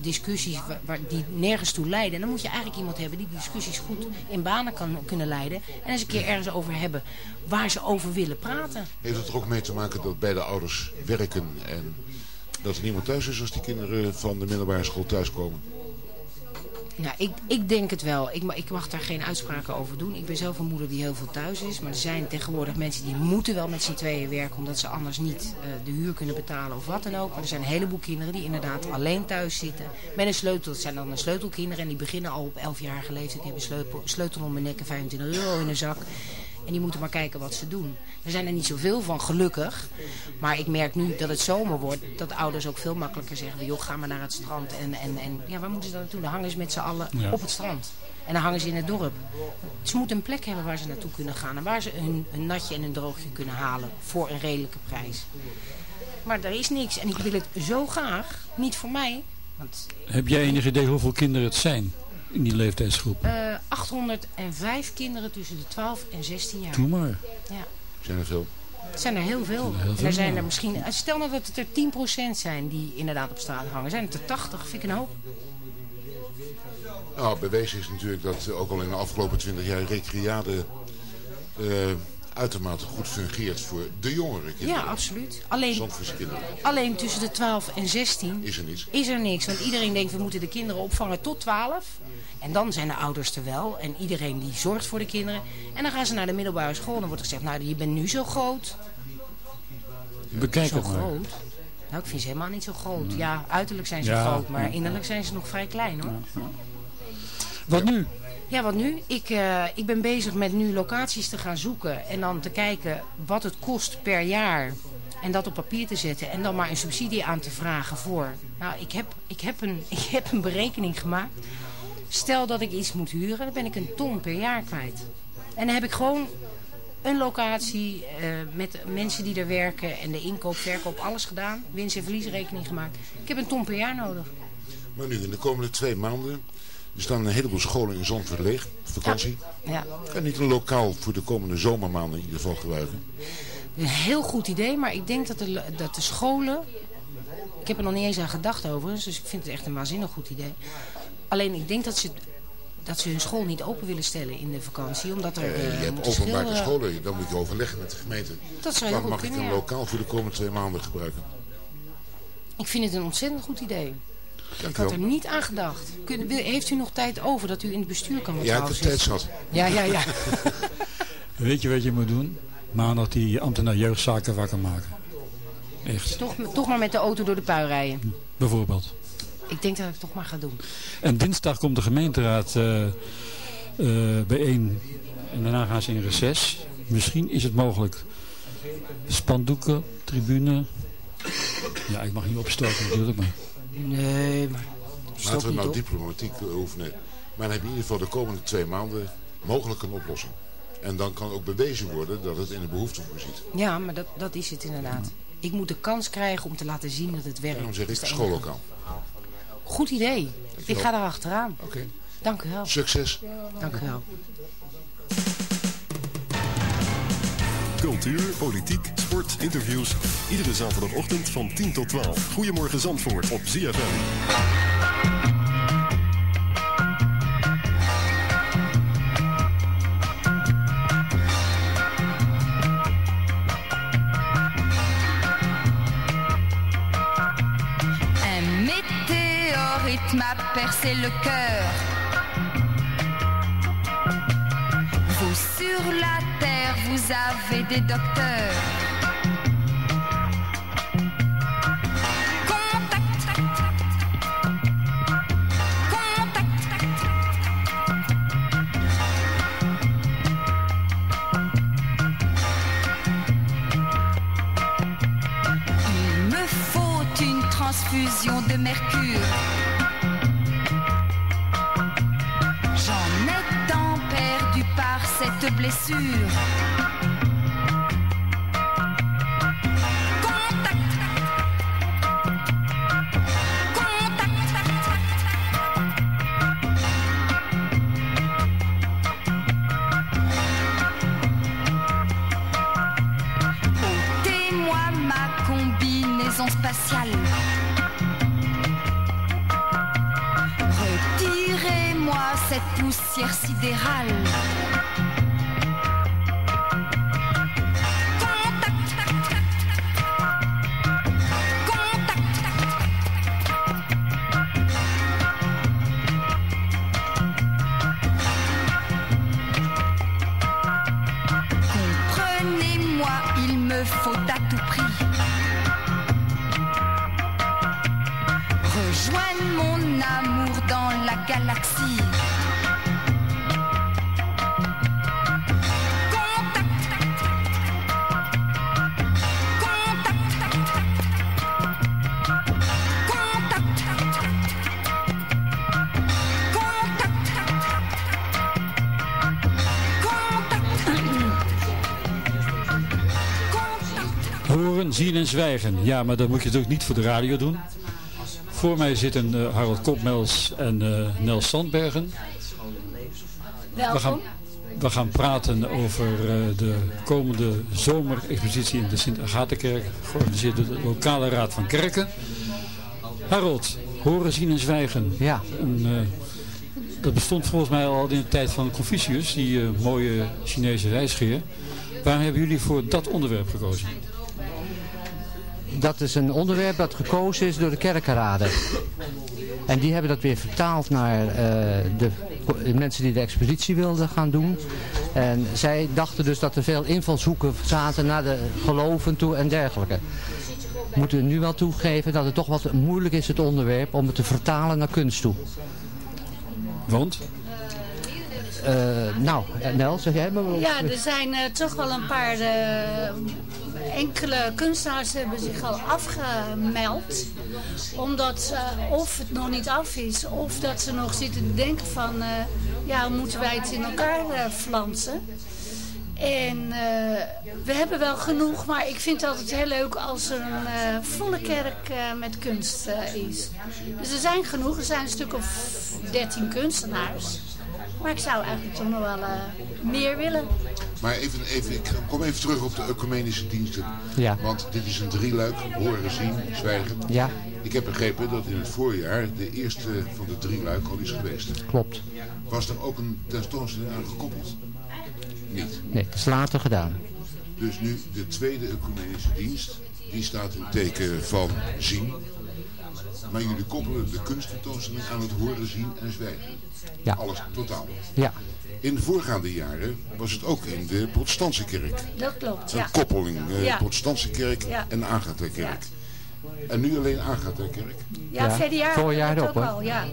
Discussies waar, waar- die nergens toe leiden. En dan moet je eigenlijk iemand hebben die discussies goed in banen kan kunnen leiden. En eens een keer ergens over hebben waar ze over willen praten. Heeft het er ook mee te maken dat beide ouders werken en dat er niemand thuis is als die kinderen van de middelbare school thuiskomen? Nou, ik, ik denk het wel. Ik, ik mag daar geen uitspraken over doen. Ik ben zelf een moeder die heel veel thuis is. Maar er zijn tegenwoordig mensen die moeten wel met z'n tweeën werken... omdat ze anders niet eh, de huur kunnen betalen of wat dan ook. Maar er zijn een heleboel kinderen die inderdaad alleen thuis zitten. Met een sleutel. Het zijn dan de sleutelkinderen en die beginnen al op 11-jarige leeftijd. Die hebben een sleutel, sleutel om hun nek en 25 euro in hun zak. En die moeten maar kijken wat ze doen. Er zijn er niet zoveel van, gelukkig. Maar ik merk nu dat het zomer wordt, dat ouders ook veel makkelijker zeggen... joh, ga maar naar het strand. En, en, en ja, waar moeten ze dan naartoe? Dan hangen ze met z'n allen Ja. op het strand. En dan hangen ze in het dorp. Ze moeten een plek hebben waar ze naartoe kunnen gaan. En waar ze hun, hun natje en hun droogje kunnen halen. Voor een redelijke prijs. Maar er is niks. En ik wil het zo graag. Niet voor mij. Want Heb jij enig idee hoeveel kinderen het zijn in die leeftijdsgroep? eh 805 kinderen tussen de 12 en 16 jaar. Doe maar. Ja. Zijn er veel? Het zijn er heel veel. Heel En veel, er zijn ja. er misschien, stel nou dat het er 10% zijn die inderdaad op straat hangen. Zijn het er 80? Vind ik een hoop. Nou, bewezen is natuurlijk dat eh, ook al in de afgelopen 20 jaar recreade eh, uitermate goed fungeert voor de jongere Ja, kinderen. absoluut. Alleen, alleen tussen de 12 en 16 Is er niets. is er niks. Want iedereen denkt we moeten de kinderen opvangen tot 12. En dan zijn de ouders er wel. En iedereen die zorgt voor de kinderen. En dan gaan ze naar de middelbare school. En dan wordt er gezegd, nou je bent nu zo groot. Bekijk zo het maar. groot. Nou, ik vind ze helemaal niet zo groot. Ja, uiterlijk zijn ze Ja, groot, maar innerlijk zijn ze nog vrij klein hoor. Wat nu? Ja, wat nu? Ik, eh, ik ben bezig met nu locaties te gaan zoeken en dan te kijken wat het kost per jaar. En dat op papier te zetten en dan maar een subsidie aan te vragen voor. Nou, ik heb, ik heb, een, ik heb een berekening gemaakt. Stel dat ik iets moet huren, dan ben ik een ton per jaar kwijt. En dan heb ik gewoon een locatie eh, met mensen die er werken en de inkoop, verkoop, alles gedaan. Winst- en verliesrekening gemaakt. Ik heb een ton per jaar nodig. Maar nu, in de komende twee maanden, er staan een heleboel scholen in Zandvoort leeg. Vakantie. Ja. Kan niet een lokaal voor de komende zomermaanden in ieder geval gebruiken. Een heel goed idee, maar ik denk dat de, dat de scholen... Ik heb er nog niet eens aan gedacht overigens, dus ik vind het echt een waanzinnig goed idee. Alleen ik denk dat ze, dat ze hun school niet open willen stellen in de vakantie, omdat er... Eh, eh, je hebt moeten openbare schilderen. scholen, dan moet je overleggen met de gemeente. Dat zou goed mag ik kunnen, een ja. lokaal voor de komende twee maanden gebruiken? Ik vind het een ontzettend goed idee. Ik had er niet aan gedacht. Kun- heeft u nog tijd over dat u in het bestuur kan met Ja, ik heb tijd zat. Ja, ja, ja. Weet je wat je moet doen? Maandag die ambtenaar jeugdzaken wakker maken. Echt, toch, toch maar met de auto door de pui rijden. bijvoorbeeld. Ik denk dat ik het toch maar ga doen. En dinsdag komt de gemeenteraad eh, eh, bijeen. En daarna gaan ze in reces. Misschien is het mogelijk. Spandoeken, tribune. Ja, ik mag niet opstoken natuurlijk, maar... Nee, maar... Laten we nou diplomatiek eh, oefenen. Maar dan heb je in ieder geval de komende twee maanden mogelijk een oplossing. En dan kan ook bewezen worden dat het in de behoefte voorziet. Ja, maar dat, dat is het inderdaad. Ik moet de kans krijgen om te laten zien dat het werkt. Daarom zeg Dat ik is de enige. Goed idee. Ik ga daar achteraan. Oké. Dank u wel. Succes. Dank u wel. Cultuur, politiek, sport, interviews. Iedere zaterdagochtend van 10 tot 12. Goedemorgen Zandvoort op ZFM. M'a percé le cœur. Vous sur la terre, vous avez des docteurs. Contact. Il me faut une transfusion de mercure. de blessures. Zwijgen. Ja, maar dat moet je natuurlijk niet voor de radio doen. Voor mij zitten eh, Harold Kopmels en eh, Nels Sandbergen. We gaan, we gaan praten over eh, de komende zomerexpositie in de Sint-Agatenkerk. Georganiseerd door de lokale raad van kerken. Harold, horen, zien en zwijgen. Ja. En, eh, dat bestond volgens mij al in de tijd van Confucius, die eh, mooie Chinese wijsgeer. Waar hebben jullie voor dat onderwerp gekozen? Dat is een onderwerp dat gekozen is door de kerkenraden. En die hebben dat weer vertaald naar eh, de, mensen die de expositie wilden gaan doen. En zij dachten dus dat er veel invalshoeken zaten naar de geloven toe en dergelijke. Moeten we nu wel toegeven dat het toch wat moeilijk is het onderwerp om het te vertalen naar kunst toe. Want? Eh, nou, Nel, zeg jij maar. Ja, er zijn eh, toch wel een paar eh, enkele kunstenaars hebben zich al afgemeld. Omdat of het nog niet af is, of dat ze nog zitten te denken van... ja, hoe moeten wij het in elkaar flansen? En we hebben wel genoeg, maar ik vind het altijd heel leuk als er een volle kerk met kunst is. Dus er zijn genoeg, er zijn een stuk of dertien kunstenaars. Maar ik zou eigenlijk toch nog wel eh, meer willen. Maar even, even, ik kom even terug op de ecumenische diensten. Ja. Want dit is een drieluik, horen, zien, zwijgen. Ja. Ik heb begrepen dat in het voorjaar de eerste van de drie luik al is geweest. Klopt. Was er ook een tentoonstelling aan gekoppeld? Niet. Nee, dat is later gedaan. Dus nu de tweede ecumenische dienst, die staat in het teken van zien. Maar jullie koppelen de kunsttentoonstelling aan het horen, zien en zwijgen. Ja. Alles totaal. Ja. In de voorgaande jaren was het ook in de protestantse kerk. Dat klopt, Een ja. koppeling, eh, Ja. protestantse kerk Ja. en Agatha-kerk. En nu alleen Agatha-kerk. Ja, verder jaar vorig jaar ook, ook al, ja.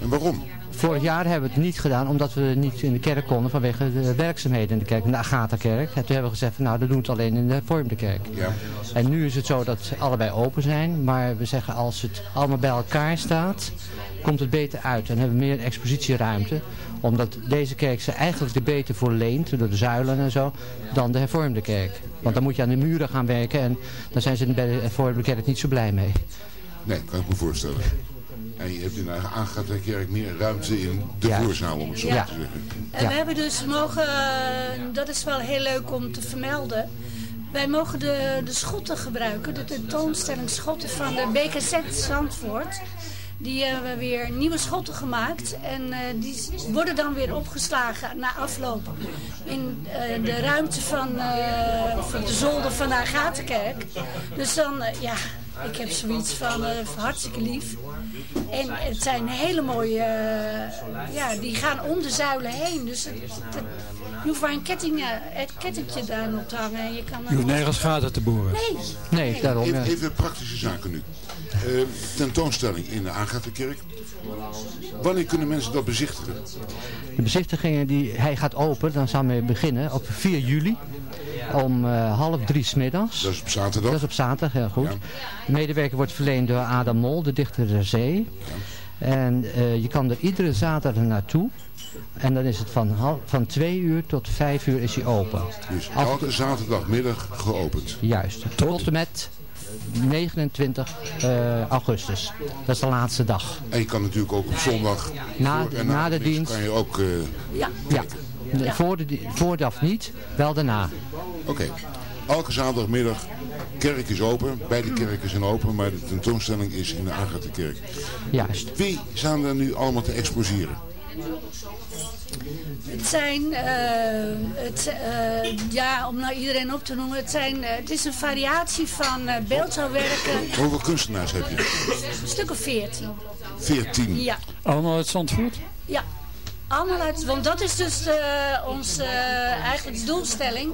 En waarom? Vorig jaar hebben we het niet gedaan omdat we niet in de kerk konden vanwege de werkzaamheden in de kerk, in de Agatha-kerk. En toen hebben we gezegd, van, nou, dat doen we het alleen in de hervormde kerk. Ja. En nu is het zo dat ze allebei open zijn, maar we zeggen als het allemaal bij elkaar staat, komt het beter uit. En hebben we meer expositieruimte, omdat deze kerk ze eigenlijk er beter voor leent, door de zuilen en zo, dan de hervormde kerk. Want dan moet je aan de muren gaan werken en daar zijn ze bij de hervormde kerk niet zo blij mee. Nee, kan ik me voorstellen. En je hebt in de Agatha-kerk meer ruimte in de Ja. voorzaal, om het zo Ja. te zeggen. En we hebben dus mogen, eh, dat is wel heel leuk om te vermelden. Wij mogen de, de schotten gebruiken, de tentoonstelling schotten van de BKZ Zandvoort. Die hebben we weer nieuwe schotten gemaakt en eh, die worden dan weer opgeslagen na afloop in eh, de ruimte van, eh, van de zolder van de Agatenkerk. Dus dan, ja, ik heb zoiets van eh, hartstikke lief. En het zijn hele mooie, eh, ja, die gaan om de zuilen heen. Dus het, het- je hoeft maar een ketting, eh, het kettingje daar op te hangen. En je kan Je hoeft nergens gaten te boren. Nee. Nee, daarom. Even, ja. even praktische zaken nu. Tentoonstelling in de Agatha-kerk. Wanneer kunnen mensen dat bezichtigen? De bezichtigingen, die, hij gaat open, dan gaan we beginnen op 4 juli. Om eh, half drie smiddags. Dat is op zaterdag. Dat is op zaterdag, heel goed. De medewerker wordt verleend door Adam Mol, de dichter der zee. En eh, je kan er iedere zaterdag naartoe. En dan is het van, van twee uur tot vijf uur is hij open. Dus Af- elke zaterdagmiddag geopend. Juist. Tot en met 29 eh, augustus. Dat is de laatste dag. En je kan natuurlijk ook op zondag Na- en na de dienst. kan je ook... eh, Ja. Ja. De- Voor de, vooraf niet, wel daarna. Oké. Elke zaterdagmiddag, kerk is open. Beide kerken zijn open, maar de tentoonstelling is in de Agatha-kerk. Juist. Wie staan er nu allemaal te exposeren? Het zijn, eh, het, eh, ja, om nou iedereen op te noemen, het, zijn, eh, het is een variatie van eh beeldhouwwerken, Hoeveel kunstenaars heb je? een stuk of veertien. 14. Ja, Allemaal uit Zandvoort? ja. Allemaal uit, want dat is dus eh, onze eh, eigenlijk doelstelling.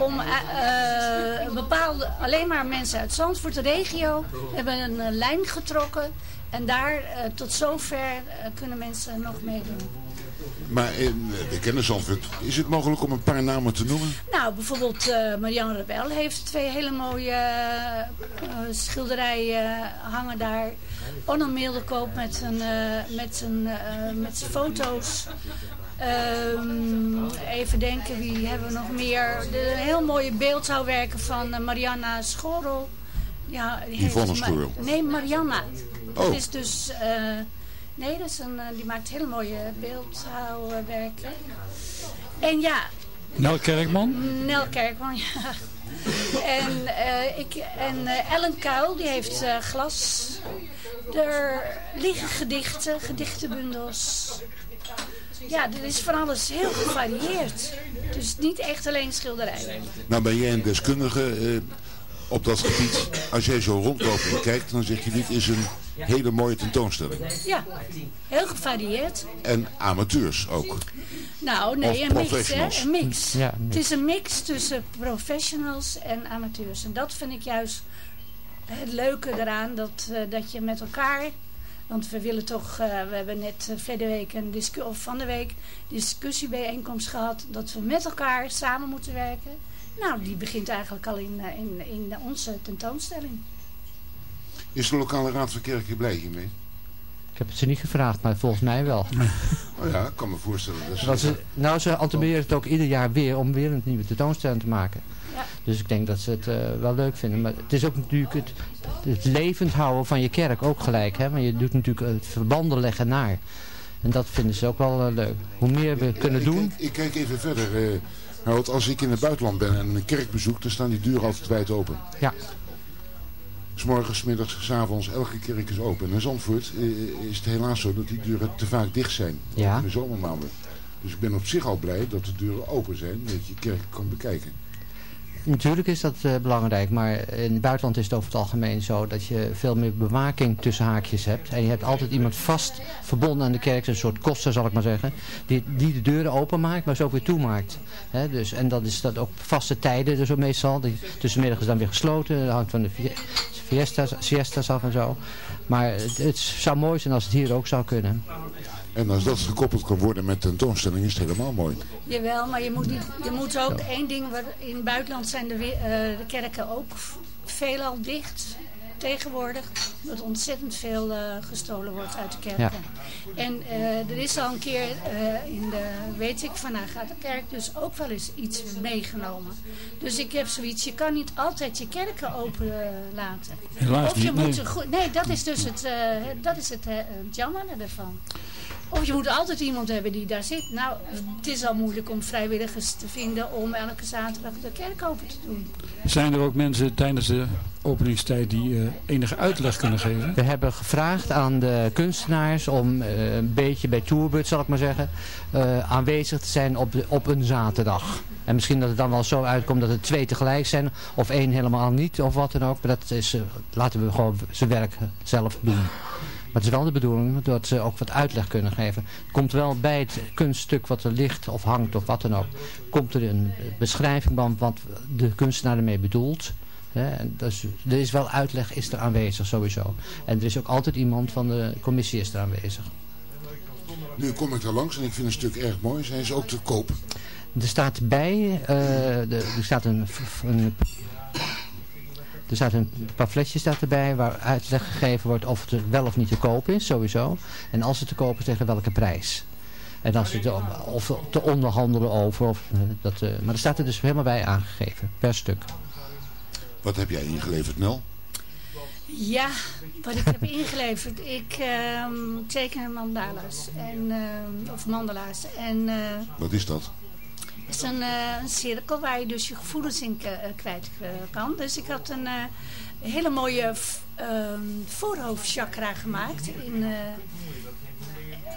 Om eh, bepaalde, alleen maar mensen uit Zandvoort, de regio, hebben een lijn getrokken. En daar tot zover kunnen mensen nog meedoen. Maar in, we kennen Zandvoort. Is het mogelijk om een paar namen te noemen? Nou, bijvoorbeeld Marianne Rebel heeft twee hele mooie schilderijen hangen daar. Onno Milderkoop met zijn, eh, met zijn, eh, met zijn foto's. Ehm, even denken, wie hebben we nog meer? De heel mooie beeldhouwwerken van eh, Marianna Schorel. Ja, die heeft- Yvonne Ma- Schorel. Nee, Marianna. Dat Oh. is dus... eh, nee, dat is een, die maakt hele mooie beeldhouwwerken. En ja, Nel Kerkman? Nel Kerkman, ja. En, eh, ik, en eh, Ellen Kuil, die heeft eh, glas. Er liggen gedichten, gedichtenbundels. Ja, er is van alles heel gevarieerd. Dus niet echt alleen schilderijen. Nou ben jij een deskundige eh, op dat gebied. Als jij zo rondloopt en kijkt, dan zeg je dit is een hele mooie tentoonstelling. Ja, heel gevarieerd. En amateurs ook. Nou, nee, Of een mix, hè? professionals. Een mix. Ja, een mix. Het is een mix tussen professionals en amateurs. En dat vind ik juist het leuke eraan, dat, eh, dat je met elkaar... Want we willen toch, eh, we hebben net uh, verleden week een discu of van de week discussiebijeenkomst gehad, dat we met elkaar samen moeten werken. Nou, die begint eigenlijk al in, eh, in, in onze tentoonstelling. Is de lokale raad van kerken blij hiermee? Ik heb het ze niet gevraagd, maar volgens mij wel. Oh ja, ik kan me voorstellen. Dat ze, ze, nou, ze anticiperen het ook ieder jaar weer om weer een nieuwe tentoonstelling te maken. Ja. Dus ik denk dat ze het eh, wel leuk vinden. Maar het is ook natuurlijk het, het levend houden van je kerk ook gelijk. Hè? Maar je doet natuurlijk het verbanden leggen naar. En dat vinden ze ook wel eh, leuk. Hoe meer we kunnen ik, doen. Kijk, ik kijk even verder. eh Harold, als ik in het buitenland ben en een kerk bezoek, dan staan die deuren altijd wijd open. Ja. S morgens, middags, s avonds, elke kerk is open. En in Zandvoort is het helaas zo dat die deuren te vaak dicht zijn. Ja. In de zomermaanden. Dus ik ben op zich al blij dat de deuren open zijn, dat je kerk kan bekijken. Natuurlijk is dat eh, belangrijk, maar in het buitenland is het over het algemeen zo dat je veel meer bewaking tussen haakjes hebt. En je hebt altijd iemand vast verbonden aan de kerk, een soort koster zal ik maar zeggen, die, die de deuren openmaakt, maar ze ook weer toemaakt. Dus, en dat is dat ook vaste tijden dus ook meestal. Die, tussenmiddag is dan weer gesloten, dat hangt van de fie- fiesta's, siestas af en zo. Maar het, het zou mooi zijn als het hier ook zou kunnen. En als dat gekoppeld kan worden met tentoonstelling is het helemaal mooi. Jawel, maar je moet, niet, je moet ook één ding... Waar, in het buitenland zijn de, eh, de kerken ook veelal dicht tegenwoordig. Omdat ontzettend veel eh, gestolen wordt uit de kerken. Ja. En eh, er is al een keer eh, in de... Weet ik, van gaat de kerk dus ook wel eens iets meegenomen. Dus ik heb zoiets... Je kan niet altijd je kerken open laten. Helaas of je niet, nee. moet... een goed- Nee, dat is dus het, eh, dat is het, het jammer ervan. Of je moet altijd iemand hebben die daar zit. Nou, het is al moeilijk om vrijwilligers te vinden om elke zaterdag de kerk open te doen. Zijn er ook mensen tijdens de openingstijd die eh, enige uitleg kunnen geven? We hebben gevraagd aan de kunstenaars om eh, een beetje bij Tourbeurt, zal ik maar zeggen, eh, aanwezig te zijn op, de, op een zaterdag. En misschien dat het dan wel zo uitkomt dat er twee tegelijk zijn, of één helemaal niet, of wat dan ook. Maar dat is, laten we gewoon zijn werk zelf doen. Maar het is wel de bedoeling dat ze ook wat uitleg kunnen geven. Komt wel bij het kunststuk wat er ligt of hangt of wat dan ook. Komt er een beschrijving van wat de kunstenaar ermee bedoelt. Dus, er is wel uitleg, is er aanwezig sowieso. En er is ook altijd iemand van de commissie is er aanwezig. Nu kom ik daar langs en ik vind een stuk erg mooi. Zijn ze ook te koop? Er staat bij, eh, de, er staat een, een er staat een pamfletje staat erbij waar uitleg gegeven wordt of het wel of niet te koop is, sowieso. En als het te koop is, tegen welke prijs. En als het of te onderhandelen over. Of, eh, dat, eh, maar er staat er dus helemaal bij aangegeven, per stuk. Wat heb jij ingeleverd, Nel? Ja, wat ik heb ingeleverd. Ik ehm, teken mandala's. En, ehm, of mandala's. En eh, Wat is dat? Het is een, eh, een cirkel waar je dus je gevoelens in eh, kwijt eh, kan. Dus ik had een hele mooie ehm, voorhoofdchakra gemaakt. In,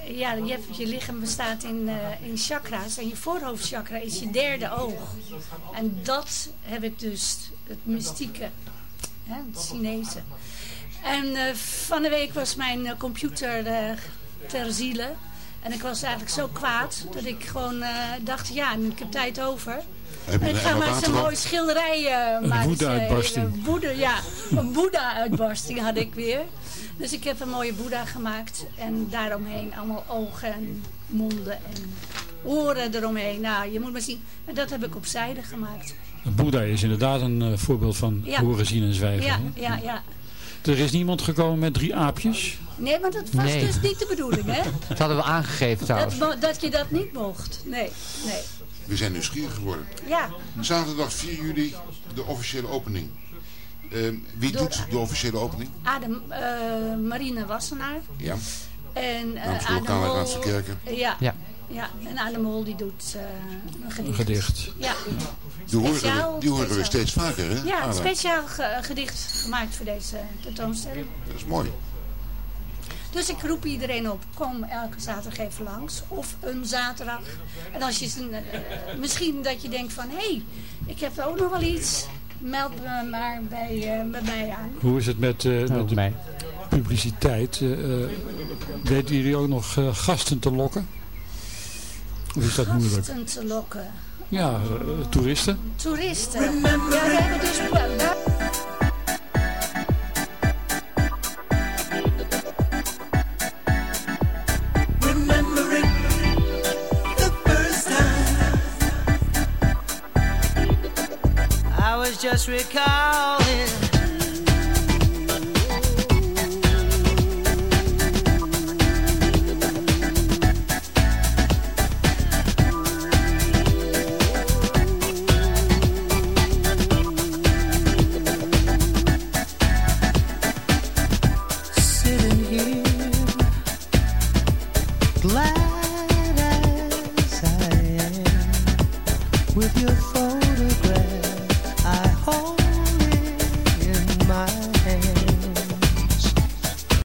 ja, je, lichaam bestaat in, in chakra's. En je voorhoofdchakra is je derde oog. En dat heb ik dus, het mystieke, hè, het Chinese. En van de week was mijn computer ter ziele. En ik was eigenlijk zo kwaad dat ik gewoon eh, dacht, ja, ik heb tijd over. Heb En ik ga maar eens een op? mooi schilderij eh, Een maken. Een woede, ja, een boeddha-uitbarsting had ik weer. Dus ik heb een mooie boeddha gemaakt. En daaromheen allemaal ogen en monden en oren eromheen. Nou, je moet maar zien. En dat heb ik op zijde gemaakt. Boeddha is inderdaad een eh, voorbeeld van Ja. horen, zien en zwijgen. Ja, hè? ja, ja. Er is niemand gekomen met drie aapjes. Nee, maar dat was Nee. dus niet de bedoeling, hè? Dat hadden we aangegeven trouwens. Dat, dat je dat niet mocht. Nee, nee. We zijn nieuwsgierig geworden. Ja, Zaterdag 4 juli de officiële opening. Ehm, wie Door- doet de officiële opening? Adem, eh, Marine Wassenaar. Ja. En uh, Namens de lokale raad van kerken. Ja. Ja. ja. En Adem Hol die doet eh, een gedicht. Een gedicht. Ja. Die horen, Speciaal- we, die horen we speciaal. steeds vaker, hè? Ja, een speciaal ge- gedicht gemaakt voor deze tentoonstelling. Dat is mooi. Dus ik roep iedereen op, kom elke zaterdag even langs. Of een zaterdag. En als je een, eh, misschien dat je denkt van, hé, hey, ik heb ook nog wel iets. Meld me maar bij, eh, bij mij aan. Hoe is het met, eh, met de publiciteit? Eh, eh, weten jullie ook nog eh, gasten te lokken? Of is dat moeilijk? Gasten te lokken. Ja, eh, toeristen. Toeristen. Ja, we hebben dus... Remembering the first time I was just recalling